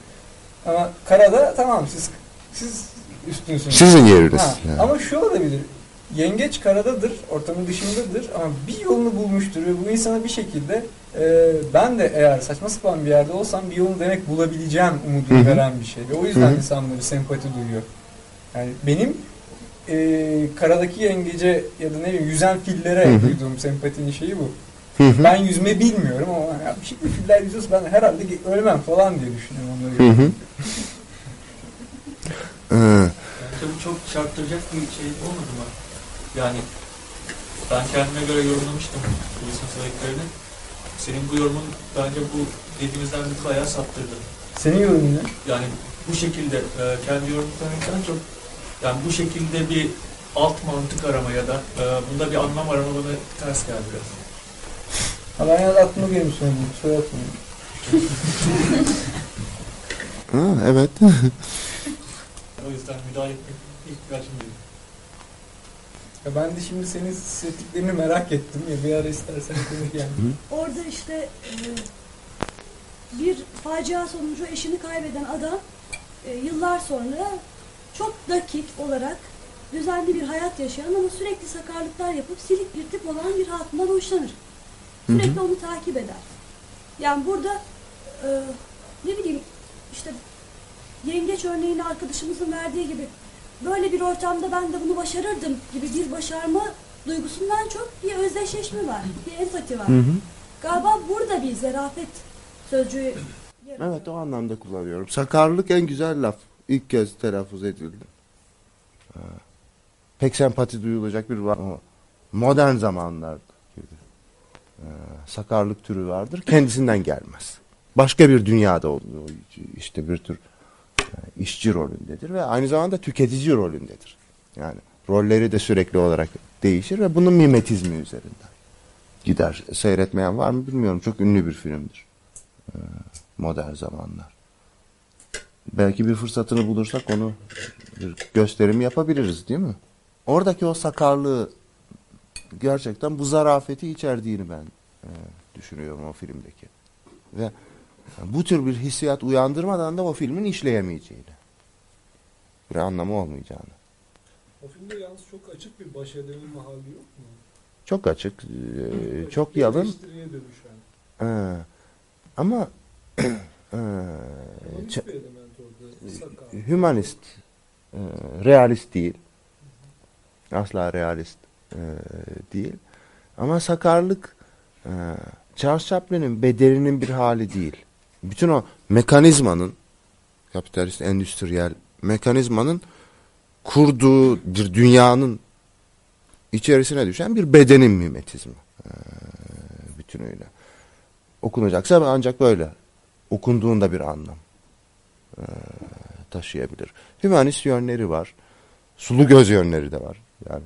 Ama karada tamam siz siz üstünsünüz. Sizin yeriniz. Ha, yani. Ama şu olabilir. Yengeç karadadır, ortamın dışındadır ama bir yolunu bulmuştur ve bu insana bir şekilde e, ben de eğer saçma sapan bir yerde olsam bir yolunu demek bulabileceğim umudunu veren bir şey. Ve o yüzden Hı hı. insanları sempati duyuyor. Yani benim e, karadaki yengece ya da ne bileyim yüzen fillere Hı hı. duyduğum sempatinin şeyi bu. Hı hı. Ben yüzme bilmiyorum ama ya bir şekilde filler yüzüyorsa ben herhalde ölmem falan diye düşünüyorum onları. Hı hı. Ee, Bence bu çok çarptıracak bir şey olmadı mı? Yani ben kendime göre yorumlamıştım bu insan sebeplerini. Senin bu yorumun bence bu dediğimizden bir bayağı saptırdı. Senin yorumun ne? Yani bu şekilde e, kendi yorumlarından çok yani bu şekilde bir alt mantık arama ya da e, bunda bir anlam arama bana ters geldi biraz. Ha ben ya aklıma söyledim. Kusura bakmayın. ha, evet. O yüzden müdahale etmek ihtiyacım değil. Ya ben de şimdi senin hissettiklerini merak ettim ya bir ara istersen konuş yani. Orada işte e, bir facia sonucu eşini kaybeden adam e, yıllar sonra çok dakik olarak düzenli bir hayat yaşayan ama sürekli sakarlıklar yapıp silik bir tip olan bir hatundan hoşlanır. Sürekli onu takip eder. Yani burada e, ne bileyim işte yengeç örneğini arkadaşımızın verdiği gibi böyle bir ortamda ben de bunu başarırdım gibi bir başarma duygusundan çok bir özdeşleşme var, bir empati var. Hı hı. Galiba burada bir zarafet sözcüğü. Evet o anlamda kullanıyorum. Sakarlık en güzel laf. İlk kez telaffuz edildi. Ee, Pek sempati duyulacak bir var. Modern zamanlarda sakarlık türü vardır. Kendisinden gelmez. Başka bir dünyada oluyor. İşte bir tür e, işçi rolündedir ve aynı zamanda tüketici rolündedir. Yani rolleri de sürekli olarak değişir ve bunun mimetizmi üzerinden gider. Seyretmeyen var mı bilmiyorum. Çok ünlü bir filmdir. Ee, modern zamanlar. belki bir fırsatını bulursak onu bir gösterim yapabiliriz değil mi? Oradaki o sakarlığı gerçekten bu zarafeti içerdiğini ben e, düşünüyorum o filmdeki. Ve bu tür bir hissiyat uyandırmadan da o filmin işleyemeyeceğini. Bir anlamı olmayacağını. O filmde yalnız çok açık bir baş edememe hali yok mu? Çok açık, e, çok yalın. eleştiriye dönüşen. e, ama e, hümanist, e, realist değil. Asla realist e, değil. Ama sakarlık e, Charles Chaplin'in bedeninin bir hali değil. Bütün o mekanizmanın kapitalist endüstriyel mekanizmanın kurduğu bir dünyanın içerisine düşen bir bedenin mimetizmi. E, bütünüyle. Okunacaksa ancak böyle. Okunduğunda bir anlam e, taşıyabilir. Hümanist yönleri var. Sulu göz yönleri de var. Yani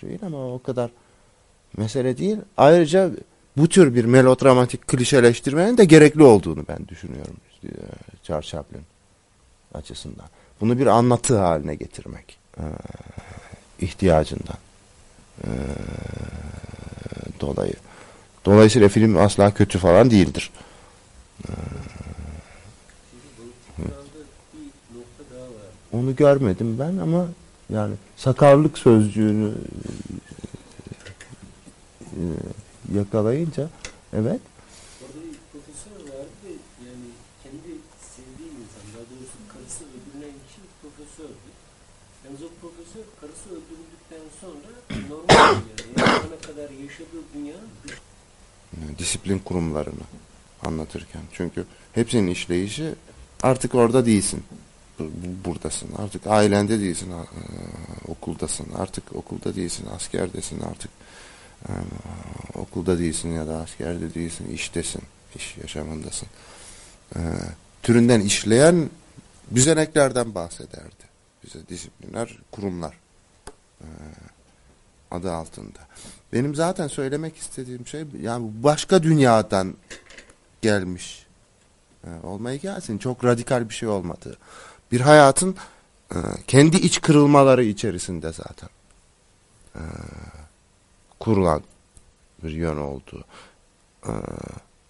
şeyin ama o kadar mesele değil. Ayrıca bu tür bir melodramatik klişeleştirmenin de gerekli olduğunu ben düşünüyorum. e, Charles Chaplin açısından. Bunu bir anlatı haline getirmek e, ihtiyacından e, dolayı. Dolayısıyla film asla kötü falan değildir. Onu görmedim ben ama yani sakarlık sözcüğünü e, yakalayınca evet Orada bir profesör vardı ve yani kendi sevdiği insan, daha doğrusu karısı öldürülen kişi profesördü. Yalnız o profesör karısı öldürüldükten sonra normal yani, yani ana kadar yaşadığı dünyanın disiplin kurumlarını anlatırken. Çünkü hepsinin işleyişi artık orada değilsin. Bu- bu- Buradasın. Artık ailende değilsin. e, Okuldasın. Artık okulda değilsin. Askerdesin artık. e, Okulda değilsin ya da askerde değilsin. iştesin. iş yaşamındasın. E, Türünden işleyen düzeneklerden bahsederdi. Bize disiplinler, kurumlar adı altında. Benim zaten söylemek istediğim şey yani başka dünyadan gelmiş olmayı gelsin. Çok radikal bir şey olmadı. Bir hayatın e, kendi iç kırılmaları içerisinde zaten e, kurulan bir yön olduğu. E,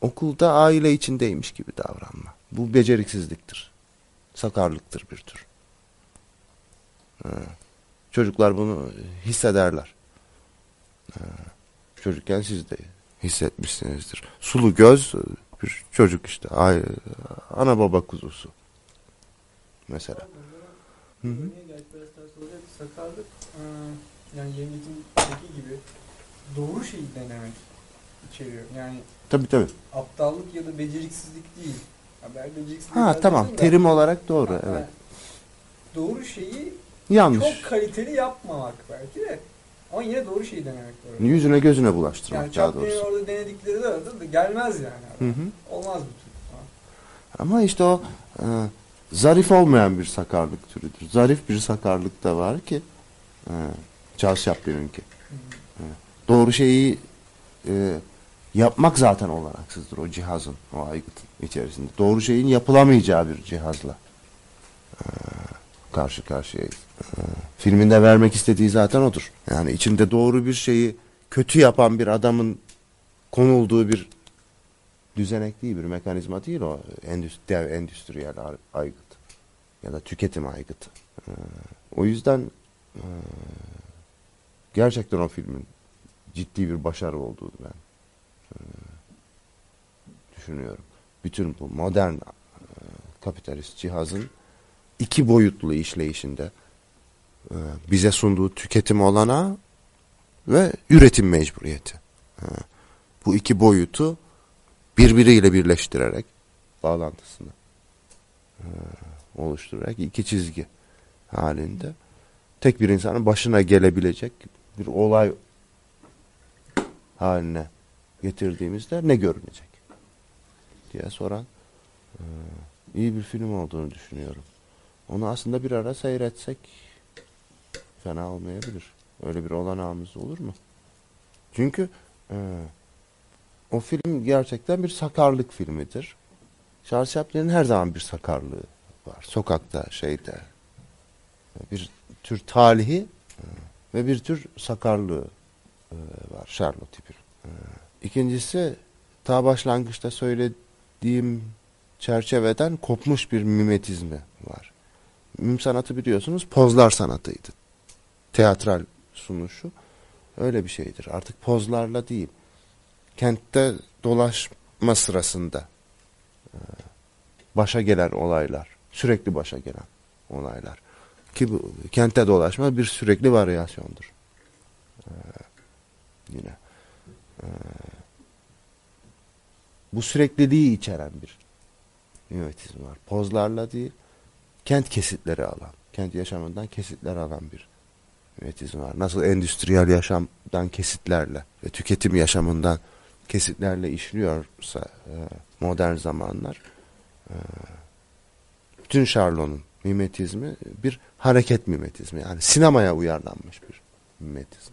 okulda aile içindeymiş gibi davranma. Bu beceriksizliktir. Sakarlıktır bir tür. E, çocuklar bunu hissederler. E, çocukken siz de hissetmişsinizdir. Sulu göz bir çocuk işte. Ay, ana baba kuzusu. Mesela. Hı hı. Sakarlık yani Yengit'in dediği gibi doğru şeyi denemek içeriyor. Yani Tabii tabii. aptallık ya da beceriksizlik değil. Ha, ben beceriksizlik Ha tamam. de- Terim olarak doğru. Ha, Evet. Doğru şeyi Yanlış. çok kaliteli yapmamak belki de. Ama yine doğru şeyi denemek var. Yüzüne gözüne bulaştırmak Yani daha doğrusu. orada denedikleri de orada da gelmez yani. Hı hı. Olmaz. Ha. Ama işte o e, zarif olmayan bir sakarlık türüdür. Zarif bir sakarlık da var ki e, Charles Chaplin'inki. E, doğru şeyi e, yapmak zaten olanaksızdır o cihazın, o aygıtın içerisinde. Doğru şeyin yapılamayacağı bir cihazla e, karşı karşıyayız. E, filminde vermek istediği zaten odur. Yani içinde doğru bir şeyi kötü yapan bir adamın konulduğu bir düzenek değil, bir mekanizma değil o endüstri, dev endüstriyel aygıt ya da tüketim aygıtı. Ee, o yüzden e, gerçekten o filmin ciddi bir başarı olduğunu ben e, düşünüyorum. Bütün bu modern kapitalist cihazın iki boyutlu işleyişinde bize sunduğu tüketim olanağı ve üretim mecburiyeti. Bu iki boyutu birbiriyle birleştirerek bağlantısını e, oluşturarak iki çizgi halinde tek bir insanın başına gelebilecek bir olay haline getirdiğimizde ne görünecek diye soran e, iyi bir film olduğunu düşünüyorum. Onu aslında bir ara seyretsek fena olmayabilir. Öyle bir olanağımız olur mu? Çünkü e, o film gerçekten bir sakarlık filmidir. Charles Chaplin'in her zaman bir sakarlığı var. Sokakta şeyde bir tür talihi e, ve bir tür sakarlığı e, var Charlotte tipin. E, İkincisi ta başlangıçta söylediğim çerçeveden kopmuş bir mimetizmi var. Mim sanatı biliyorsunuz pozlar sanatıydı. Teatral sunuşu öyle bir şeydir. Artık pozlarla değil. Kentte dolaşma sırasında e, başa gelen olaylar, sürekli başa gelen olaylar. Ki bu kentte dolaşma bir sürekli varyasyondur. Ee, yine. Ee, bu sürekliliği içeren bir mimetizm var. Pozlarla değil, kent kesitleri alan, kent yaşamından kesitler alan bir mimetizm var. Nasıl endüstriyel yaşamdan kesitlerle ve tüketim yaşamından kesitlerle işliyorsa e, modern zamanlar e, bütün Charlot'un mimetizmi bir hareket mimetizmi. Yani sinemaya uyarlanmış bir mimetizm.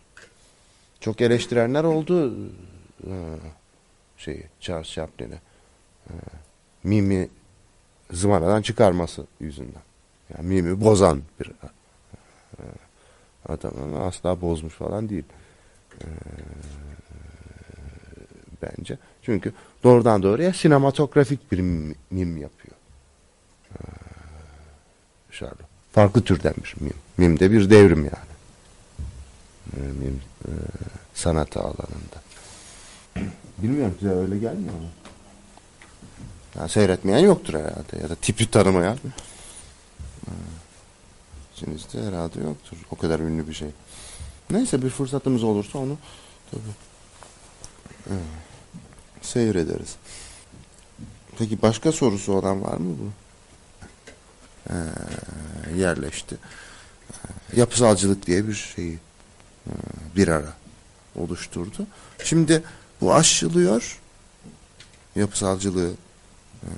Çok eleştirenler oldu e, şeyi Charles Chaplin'i e, mimi zımaradan çıkarması yüzünden. Yani mimi bozan bir e, adam ama asla bozmuş falan değil. E, bence. Çünkü doğrudan doğruya sinematografik bir mim, yapıyor. E, Charlotte. Farklı türden bir mim. Mim de bir devrim yani. E, mim e, sanatı alanında. Bilmiyorum size öyle gelmiyor mu? Yani seyretmeyen yoktur herhalde ya da tipi tanımayan. İçinizde herhalde yoktur. O kadar ünlü bir şey. Neyse bir fırsatımız olursa onu tabii evet, seyrederiz. Peki başka sorusu olan var mı bu? Ee, yerleşti. Ee, yapısalcılık diye bir şeyi e, bir ara oluşturdu. Şimdi bu aşılıyor yapısalcılığı e,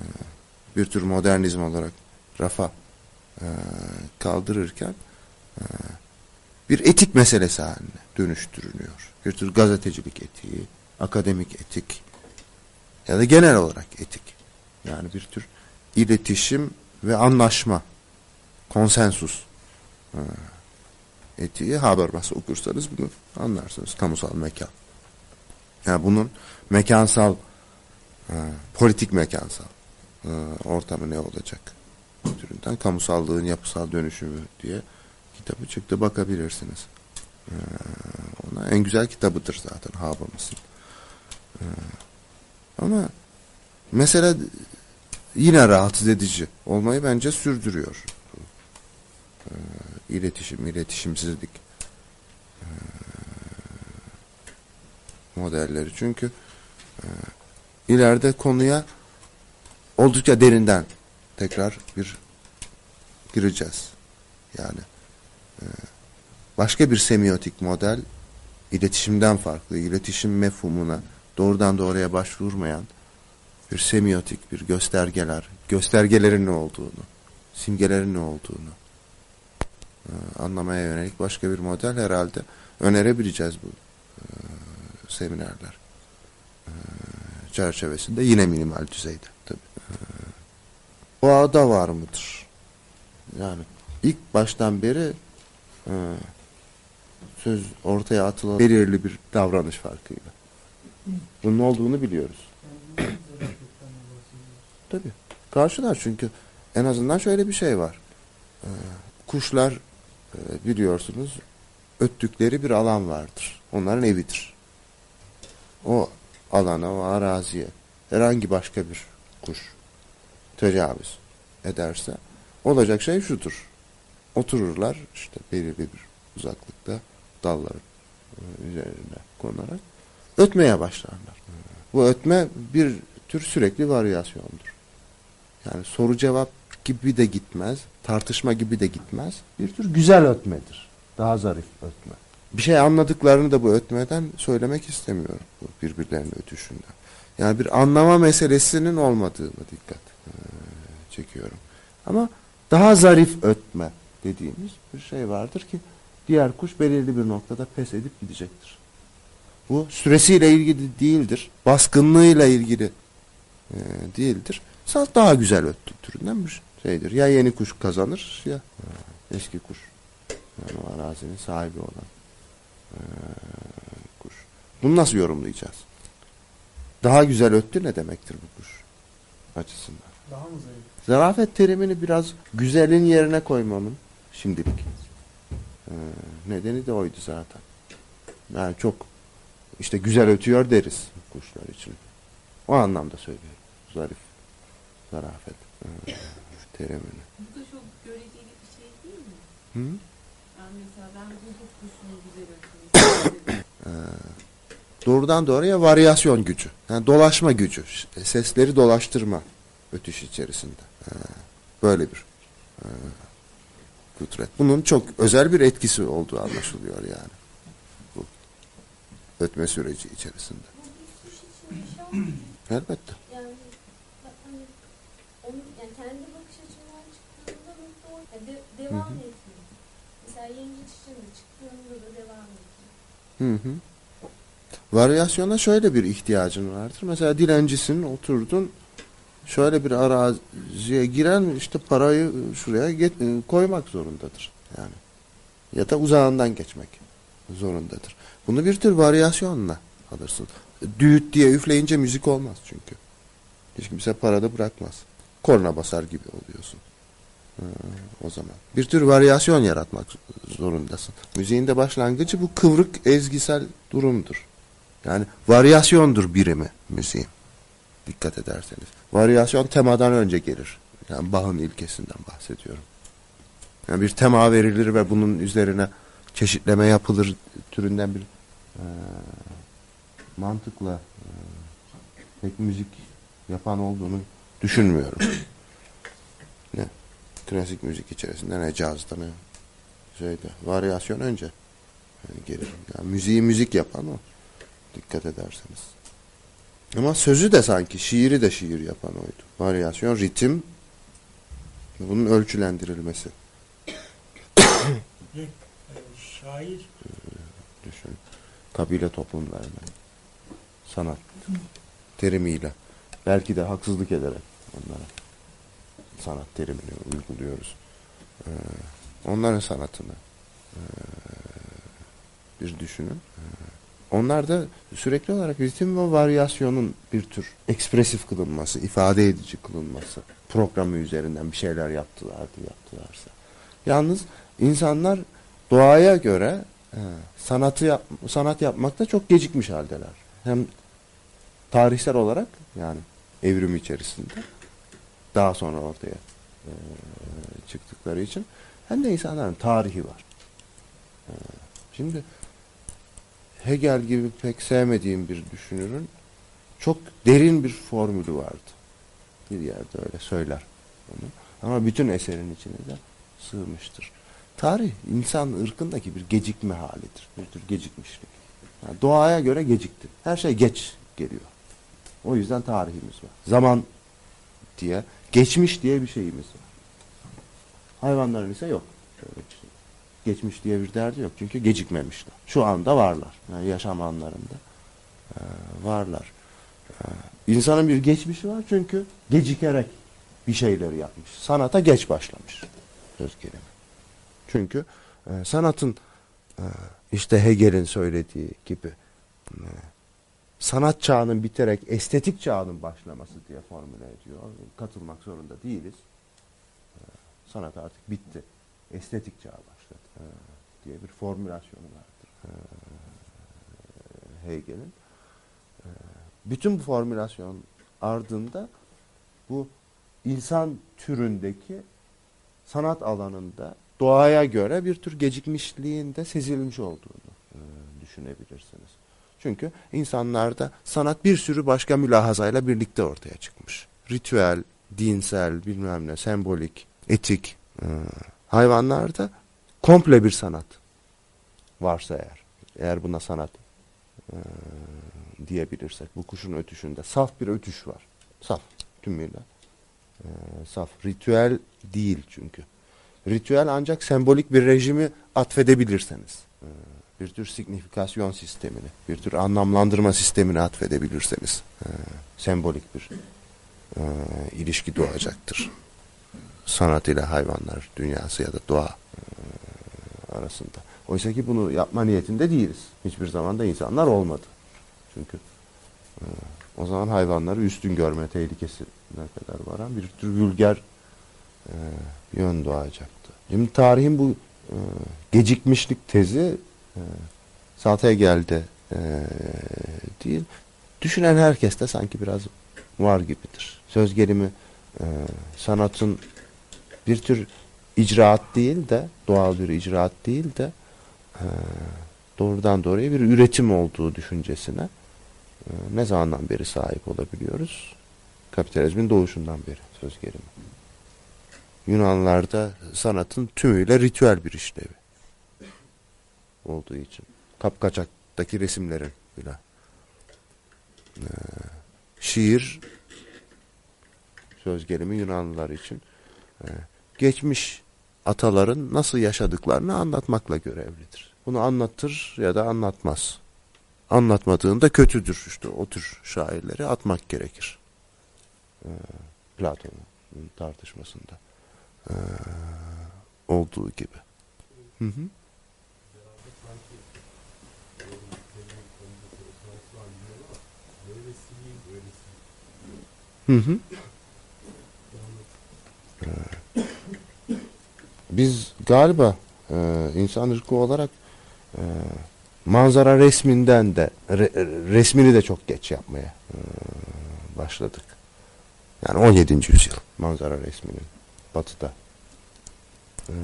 bir tür modernizm olarak rafa e, kaldırırken bir etik meselesi haline dönüştürülüyor. Bir tür gazetecilik etiği, akademik etik ya da genel olarak etik. Yani bir tür iletişim ve anlaşma, konsensus etiği Habermas'ı okursanız bunu anlarsınız. Kamusal mekan. Yani bunun mekansal, politik mekansal ortamı ne olacak? türünden kamusallığın yapısal dönüşümü diye kitabı çıktı bakabilirsiniz. Ee, ona en güzel kitabıdır zaten Habermas'ın. Ee, ama mesela yine rahatsız edici olmayı bence sürdürüyor. Ee, iletişim, iletişimsizlik ee, modelleri. Çünkü e, ileride konuya oldukça derinden tekrar bir gireceğiz. Yani e, başka bir semiotik model iletişimden farklı, iletişim mefhumuna doğrudan doğruya başvurmayan bir semiotik, bir göstergeler, göstergelerin ne olduğunu, simgelerin ne olduğunu e, anlamaya yönelik başka bir model herhalde önerebileceğiz bu e, seminerler çerçevesinde yine minimal düzeyde tabii doğada var mıdır? Yani ilk baştan beri e, söz ortaya atılan belirli bir davranış farkıyla. Bunun olduğunu biliyoruz. Tabii. Karşılar çünkü en azından şöyle bir şey var. E, kuşlar e, biliyorsunuz öttükleri bir alan vardır. Onların evidir. O alana, o araziye herhangi başka bir kuş tecavüz ederse olacak şey şudur. Otururlar işte belirli bir uzaklıkta dalların üzerine konarak ötmeye başlarlar. Bu ötme bir tür sürekli varyasyondur. Yani soru cevap gibi de gitmez, tartışma gibi de gitmez. Bir tür güzel ötmedir. Daha zarif ötme. Bir şey anladıklarını da bu ötmeden söylemek istemiyorum. Bu birbirlerinin ötüşünden. Yani bir anlama meselesinin olmadığını dikkat çekiyorum. Ama daha zarif ötme dediğimiz bir şey vardır ki diğer kuş belirli bir noktada pes edip gidecektir. Bu süresiyle ilgili değildir. Baskınlığıyla ilgili e, değildir. Sadece daha güzel öttü türünden bir şeydir. Ya yeni kuş kazanır ya e, eski kuş. Yani o arazinin sahibi olan e, kuş. Bunu nasıl yorumlayacağız? Daha güzel öttü ne demektir bu kuş açısından? Daha mı zayıf? Zarafet terimini biraz güzelin yerine koymamın şimdilik. Ee, nedeni de oydu zaten. Yani çok işte güzel ötüyor deriz kuşlar için. O anlamda söylüyorum. Zarif, zarafet ee, terimini. Bu da çok göreceli bir şey değil mi? Hı? Yani mesela ben bu kuşunu güzel ötmesi Ee, doğrudan doğruya varyasyon gücü. Yani dolaşma gücü. Sesleri dolaştırma ötüş içerisinde. Ee, böyle bir e, kudret. Bunun çok özel bir etkisi olduğu anlaşılıyor yani. Bu ötme süreci içerisinde. Elbette. Yani hani onun yani kendi bakış açımdan çıktığında mutlu ol. Yani de- devam Hı hı. etmiyor. Mesela yengeç için de çıktığında da devam etmiyor. Hı hı. Varyasyona şöyle bir ihtiyacın vardır. Mesela dilencisin, oturdun, şöyle bir araziye giren işte parayı şuraya get- koymak zorundadır. Yani ya da uzağından geçmek zorundadır. Bunu bir tür varyasyonla alırsın. Düğüt diye üfleyince müzik olmaz çünkü. Hiç kimse parada bırakmaz. Korna basar gibi oluyorsun. Ha, o zaman. Bir tür varyasyon yaratmak zorundasın. Müziğin de başlangıcı bu kıvrık ezgisel durumdur. Yani varyasyondur birimi müziğin. Dikkat ederseniz. Varyasyon temadan önce gelir. Yani Bach'ın ilkesinden bahsediyorum. Yani bir tema verilir ve bunun üzerine çeşitleme yapılır türünden bir e, mantıkla e, pek müzik yapan olduğunu düşünmüyorum. ne? Klasik müzik içerisinde ne cazda ne şeyde. Varyasyon önce yani gelir. Yani müziği müzik yapan o. Dikkat ederseniz. Ama sözü de sanki şiiri de şiir yapan oydu. Varyasyon, ritim bunun ölçülendirilmesi. Şair Düşün. Kabile toplumlarına sanat terimiyle belki de haksızlık ederek onlara sanat terimini uyguluyoruz. Ee, onların sanatını ee, bir düşünün. Ee, onlar da sürekli olarak ritim ve varyasyonun bir tür ekspresif kılınması, ifade edici kılınması programı üzerinden bir şeyler yaptılardı, yaptılarsa. Yalnız insanlar doğaya göre sanatı yap, sanat yapmakta çok gecikmiş haldeler. Hem tarihsel olarak yani evrim içerisinde daha sonra ortaya e, çıktıkları için hem de insanların tarihi var. Şimdi Hegel gibi pek sevmediğim bir düşünürün çok derin bir formülü vardı. Bir yerde öyle söyler. Ama bütün eserin içine de sığmıştır. Tarih insan ırkındaki bir gecikme halidir. Bir tür gecikmişlik. Yani doğaya göre gecikti. Her şey geç geliyor. O yüzden tarihimiz var. Zaman diye, geçmiş diye bir şeyimiz var. Hayvanların ise yok. Geçmiş diye bir derdi yok. Çünkü gecikmemişler. Şu anda varlar. Yani yaşam anlarında e, varlar. E, insanın bir geçmişi var çünkü gecikerek bir şeyleri yapmış. Sanata geç başlamış. Söz gelimi. Çünkü e, sanatın e, işte Hegel'in söylediği gibi e, sanat çağının biterek estetik çağının başlaması diye formüle ediyor. Katılmak zorunda değiliz. E, sanat artık bitti. Estetik çağ başladı e, diye bir formülasyonu vardır e, Hegel'in. E, bütün bu formülasyon ardında bu insan türündeki sanat alanında doğaya göre bir tür gecikmişliğin de sezilmiş olduğunu e, düşünebilirsiniz. Çünkü insanlarda sanat bir sürü başka mülahazayla birlikte ortaya çıkmış. Ritüel, dinsel, bilmem ne, sembolik, etik. E, hayvanlarda komple bir sanat varsa eğer, eğer buna sanat e, diyebilirsek, bu kuşun ötüşünde saf bir ötüş var. Saf, tümüyle. Saf, ritüel değil çünkü. Ritüel ancak sembolik bir rejimi atfedebilirseniz. E, bir tür signifikasyon sistemini, bir tür anlamlandırma sistemini atfedebilirseniz e, sembolik bir e, ilişki doğacaktır. sanat ile hayvanlar dünyası ya da doğa arasında. Oysa ki bunu yapma niyetinde değiliz. Hiçbir zaman da insanlar olmadı. Çünkü o zaman hayvanları üstün görme tehlikesine kadar varan bir tür vulgar e, yön doğacaktı. Şimdi tarihin bu e, gecikmişlik tezi e, Saate geldi e, değil. Düşünen herkeste sanki biraz var gibidir. Söz gelimi e, sanatın bir tür icraat değil de doğal bir icraat değil de e, doğrudan doğruya bir üretim olduğu düşüncesine e, ne zamandan beri sahip olabiliyoruz? Kapitalizmin doğuşundan beri söz gelimi. Yunanlarda sanatın tümüyle ritüel bir işlevi olduğu için. Kapkaçak'taki resimlerin bile. Ee, şiir söz gelimi Yunanlılar için e, geçmiş ataların nasıl yaşadıklarını anlatmakla görevlidir. Bunu anlatır ya da anlatmaz. Anlatmadığında kötüdür işte o tür şairleri atmak gerekir. Ee, Platon'un tartışmasında ee, olduğu gibi. Hı hı. Hı hı. Ee, Biz galiba e, insan ırkı olarak e, manzara resminden de re, resmini de çok geç yapmaya e, başladık. Yani 17. yüzyıl manzara resminin batıda e,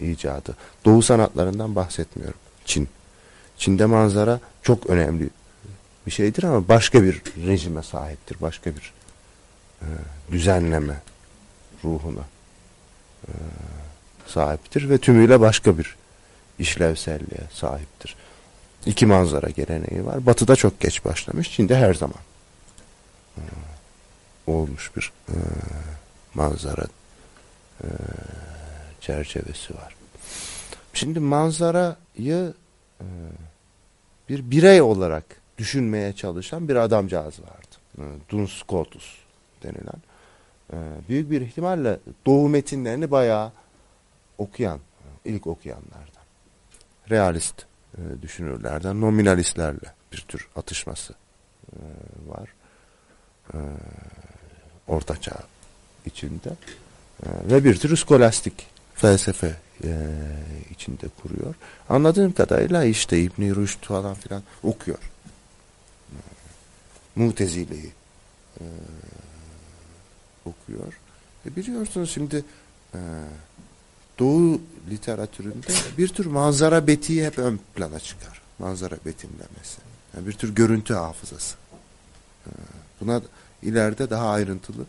icadı. Doğu sanatlarından bahsetmiyorum. Çin. Çin'de manzara çok önemli bir şeydir ama başka bir rejime sahiptir. Başka bir e, düzenleme ruhuna e, sahiptir ve tümüyle başka bir işlevselliğe sahiptir. İki manzara geleneği var. Batı'da çok geç başlamış. Çin'de her zaman e, olmuş bir e, manzara e, çerçevesi var. Şimdi manzarayı e, bir birey olarak düşünmeye çalışan bir adamcağız vardı. E, Duns Scotus denilen. E, büyük bir ihtimalle Doğu metinlerini bayağı okuyan, ilk okuyanlardan. Realist e, düşünürlerden, nominalistlerle bir tür atışması e, var. E, Orta içinde. E, ve bir tür skolastik felsefe e, içinde kuruyor. Anladığım kadarıyla işte İbn-i Rüşd falan filan okuyor. E, Mutezile'yi e, okuyor. E biliyorsunuz şimdi e, Doğu literatüründe bir tür manzara betiği hep ön plana çıkar. Manzara betimlemesi. Yani bir tür görüntü hafızası. E, buna ileride daha ayrıntılı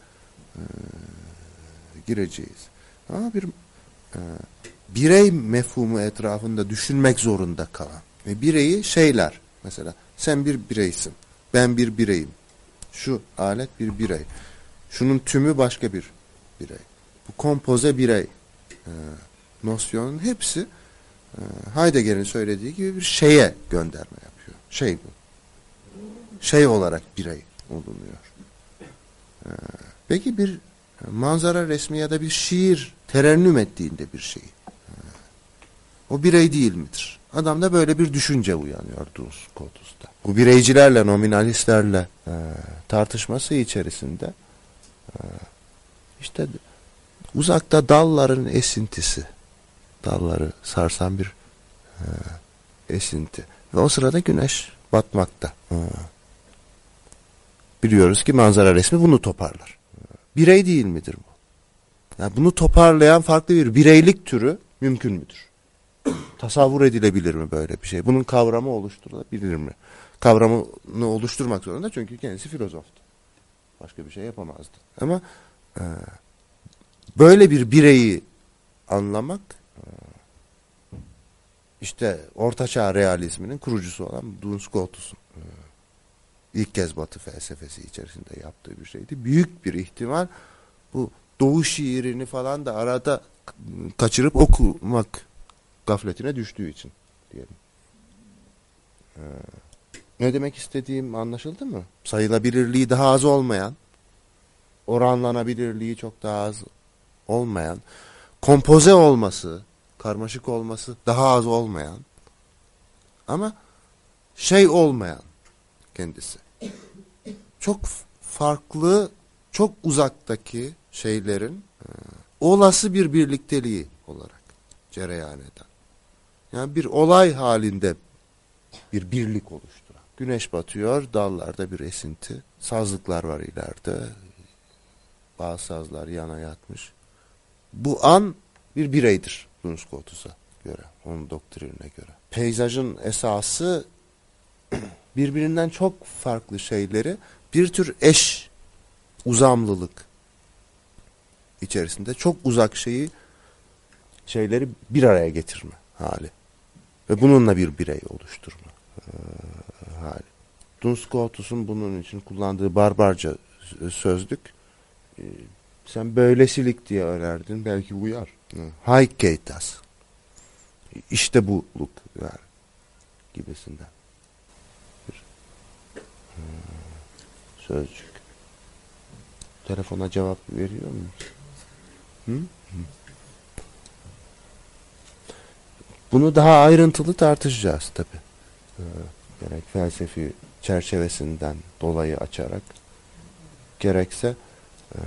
e, gireceğiz. Ama bir e, birey mefhumu etrafında düşünmek zorunda kalan ve bireyi şeyler mesela sen bir bireysin ben bir bireyim şu alet bir birey şunun tümü başka bir birey bu kompoze birey e, nosyonun hepsi e, Heidegger'in söylediği gibi bir şeye gönderme yapıyor. Şey bu. Şey olarak birey olunuyor. E, peki bir manzara resmi ya da bir şiir terennüm ettiğinde bir şey. O birey değil midir? Adamda böyle bir düşünce uyanıyor Duns Scotus'ta. Bu bireycilerle, nominalistlerle e, tartışması içerisinde e, işte uzakta dalların esintisi, dalları sarsan bir e, esinti. Ve o sırada güneş batmakta. E, biliyoruz ki manzara resmi bunu toparlar. Birey değil midir bu? Yani bunu toparlayan farklı bir bireylik türü mümkün müdür? Tasavvur edilebilir mi böyle bir şey? Bunun kavramı oluşturulabilir mi? Kavramını oluşturmak zorunda çünkü kendisi filozoftu. Başka bir şey yapamazdı. Ama e, böyle bir bireyi anlamak e, işte ortaçağ realizminin kurucusu olan Duns Scotus'un e, ilk kez Batı felsefesi içerisinde yaptığı bir şeydi. Büyük bir ihtimal bu Doğu şiirini falan da arada kaçırıp okumak gafletine düştüğü için diyelim. Ee, ne demek istediğim anlaşıldı mı? Sayılabilirliği daha az olmayan, oranlanabilirliği çok daha az olmayan, kompoze olması, karmaşık olması daha az olmayan ama şey olmayan kendisi. Çok farklı, çok uzaktaki şeylerin e, olası bir birlikteliği olarak cereyan eden. Yani bir olay halinde bir birlik oluşturan. Güneş batıyor, dallarda bir esinti. Sazlıklar var ileride. Bazı sazlar yana yatmış. Bu an bir bireydir Duns Scotus'a göre, onun doktrinine göre. Peyzajın esası birbirinden çok farklı şeyleri bir tür eş uzamlılık içerisinde çok uzak şeyi şeyleri bir araya getirme hali. Ve bununla bir birey oluşturma e, hali. Duns Scotus'un bunun için kullandığı barbarca sözlük e, sen böylesilik diye önerdin belki uyar. Haikeitas. İşte buluk yani gibisinden e, sözcük. Telefona cevap veriyor? Hı? Hı. Bunu daha ayrıntılı tartışacağız tabi. Ee, gerek felsefi çerçevesinden dolayı açarak gerekse e,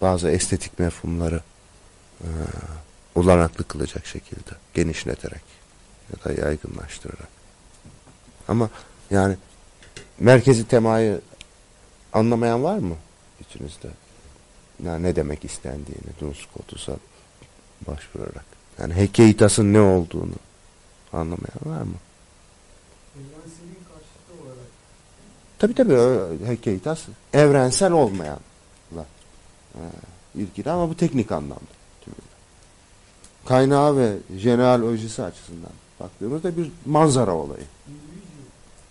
bazı estetik mefhumları e, olanaklı kılacak şekilde genişleterek ya da yaygınlaştırarak. Ama yani merkezi temayı anlamayan var mı içinizde? Yani ne demek istendiğini Duns Scotus'a başvurarak. Yani Hekeitas'ın ne olduğunu anlamayan var mı? Evrenselin karşıtı olarak Tabi tabi Hekeitas evrensel olmayanla e, ilgili ama bu teknik anlamda. Kaynağı ve jenealojisi açısından baktığımızda bir manzara olayı.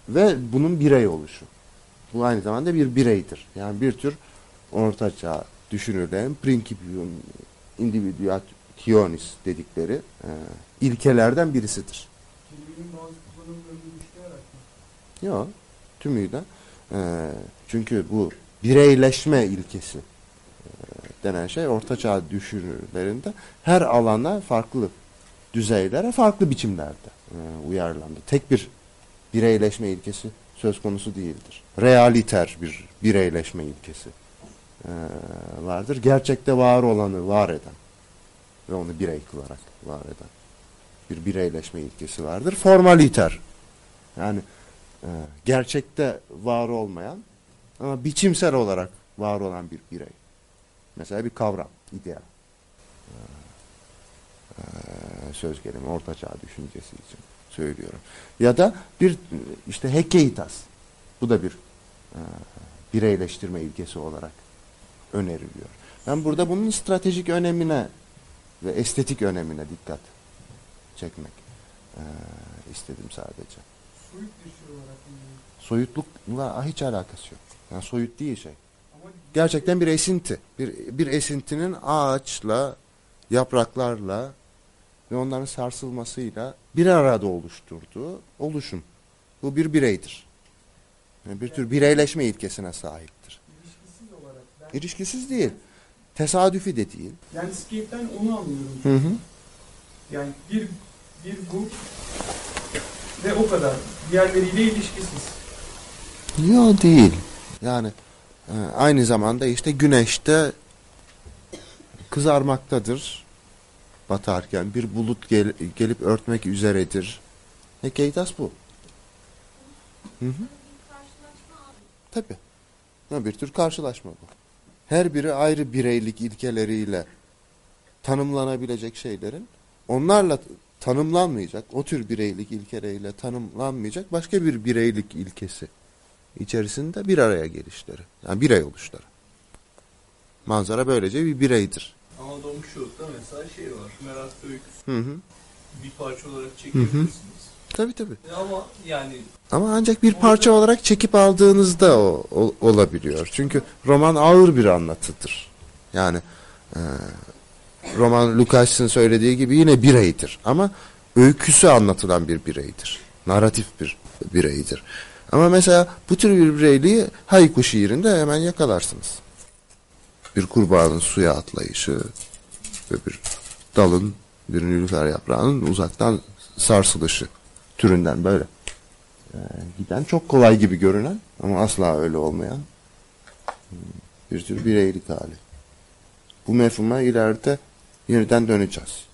Ve bunun birey oluşu. Bu aynı zamanda bir bireydir. Yani bir tür ortaçağ düşünülen principium individuationis dedikleri e, ilkelerden birisidir. Yok. Tümüyle. E, çünkü bu bireyleşme ilkesi e, denen şey ortaçağ düşünürlerinde her alana farklı düzeylere farklı biçimlerde e, uyarlandı. Tek bir bireyleşme ilkesi söz konusu değildir. Realiter bir bireyleşme ilkesi e, vardır. Gerçekte var olanı var eden ve onu birey kılarak var eden bir bireyleşme ilkesi vardır. Formaliter yani e, gerçekte var olmayan ama biçimsel olarak var olan bir birey. Mesela bir kavram, ideal. E, söz gelimi ortaçağ düşüncesi için söylüyorum. Ya da bir işte hekeitas. Bu da bir e, bireyleştirme ilkesi olarak öneriliyor. Ben burada bunun stratejik önemine ve estetik önemine dikkat çekmek e, istedim sadece. Soyut dışı olarak mı? Soyutlukla hiç alakası yok. Yani soyut değil şey. Gerçekten bir esinti. Bir, bir esintinin ağaçla, yapraklarla ve onların sarsılmasıyla bir arada oluşturduğu oluşum. Bu bir bireydir. Yani bir tür bireyleşme ilkesine sahiptir. ilişkisiz olarak ben İlişkisiz değil. Tesadüfi de değil. landscape'den onu anlıyorum. Hı hı. Yani bir bir bu ve o kadar. Diğerleriyle ilişkisiz. Yok değil. Yani e, aynı zamanda işte güneşte kızarmaktadır. Batarken bir bulut gel- gelip örtmek üzeredir. Hekeitas bu. Hı hı. Tabii. Bir tür karşılaşma bu. Her biri ayrı bireylik ilkeleriyle tanımlanabilecek şeylerin onlarla tanımlanmayacak, o tür bireylik ilkeleriyle tanımlanmayacak başka bir bireylik ilkesi içerisinde bir araya gelişleri. Yani birey oluşları. Manzara böylece bir bireydir. Ama Don Quixote'da mesela şey var. Merak öyküsü Hı hı. bir parça olarak çekebilirsiniz. Tabii tabii. Ama yani Ama ancak bir parça olarak çekip aldığınızda o, o- olabiliyor. Çünkü roman ağır bir anlatıdır. Yani e, roman Lukas'ın söylediği gibi yine bireydir. Ama öyküsü anlatılan bir bireydir. Narratif bir bireydir. Ama mesela bu tür bir bireyliği Haiku şiirinde hemen yakalarsınız. Bir kurbağanın suya atlayışı ve bir dalın bir nilüfer yaprağının uzaktan sarsılışı türünden böyle e, giden çok kolay gibi görünen ama asla öyle olmayan hmm, bir tür bireylik hali. Bu mefhuma ileride yeniden döneceğiz.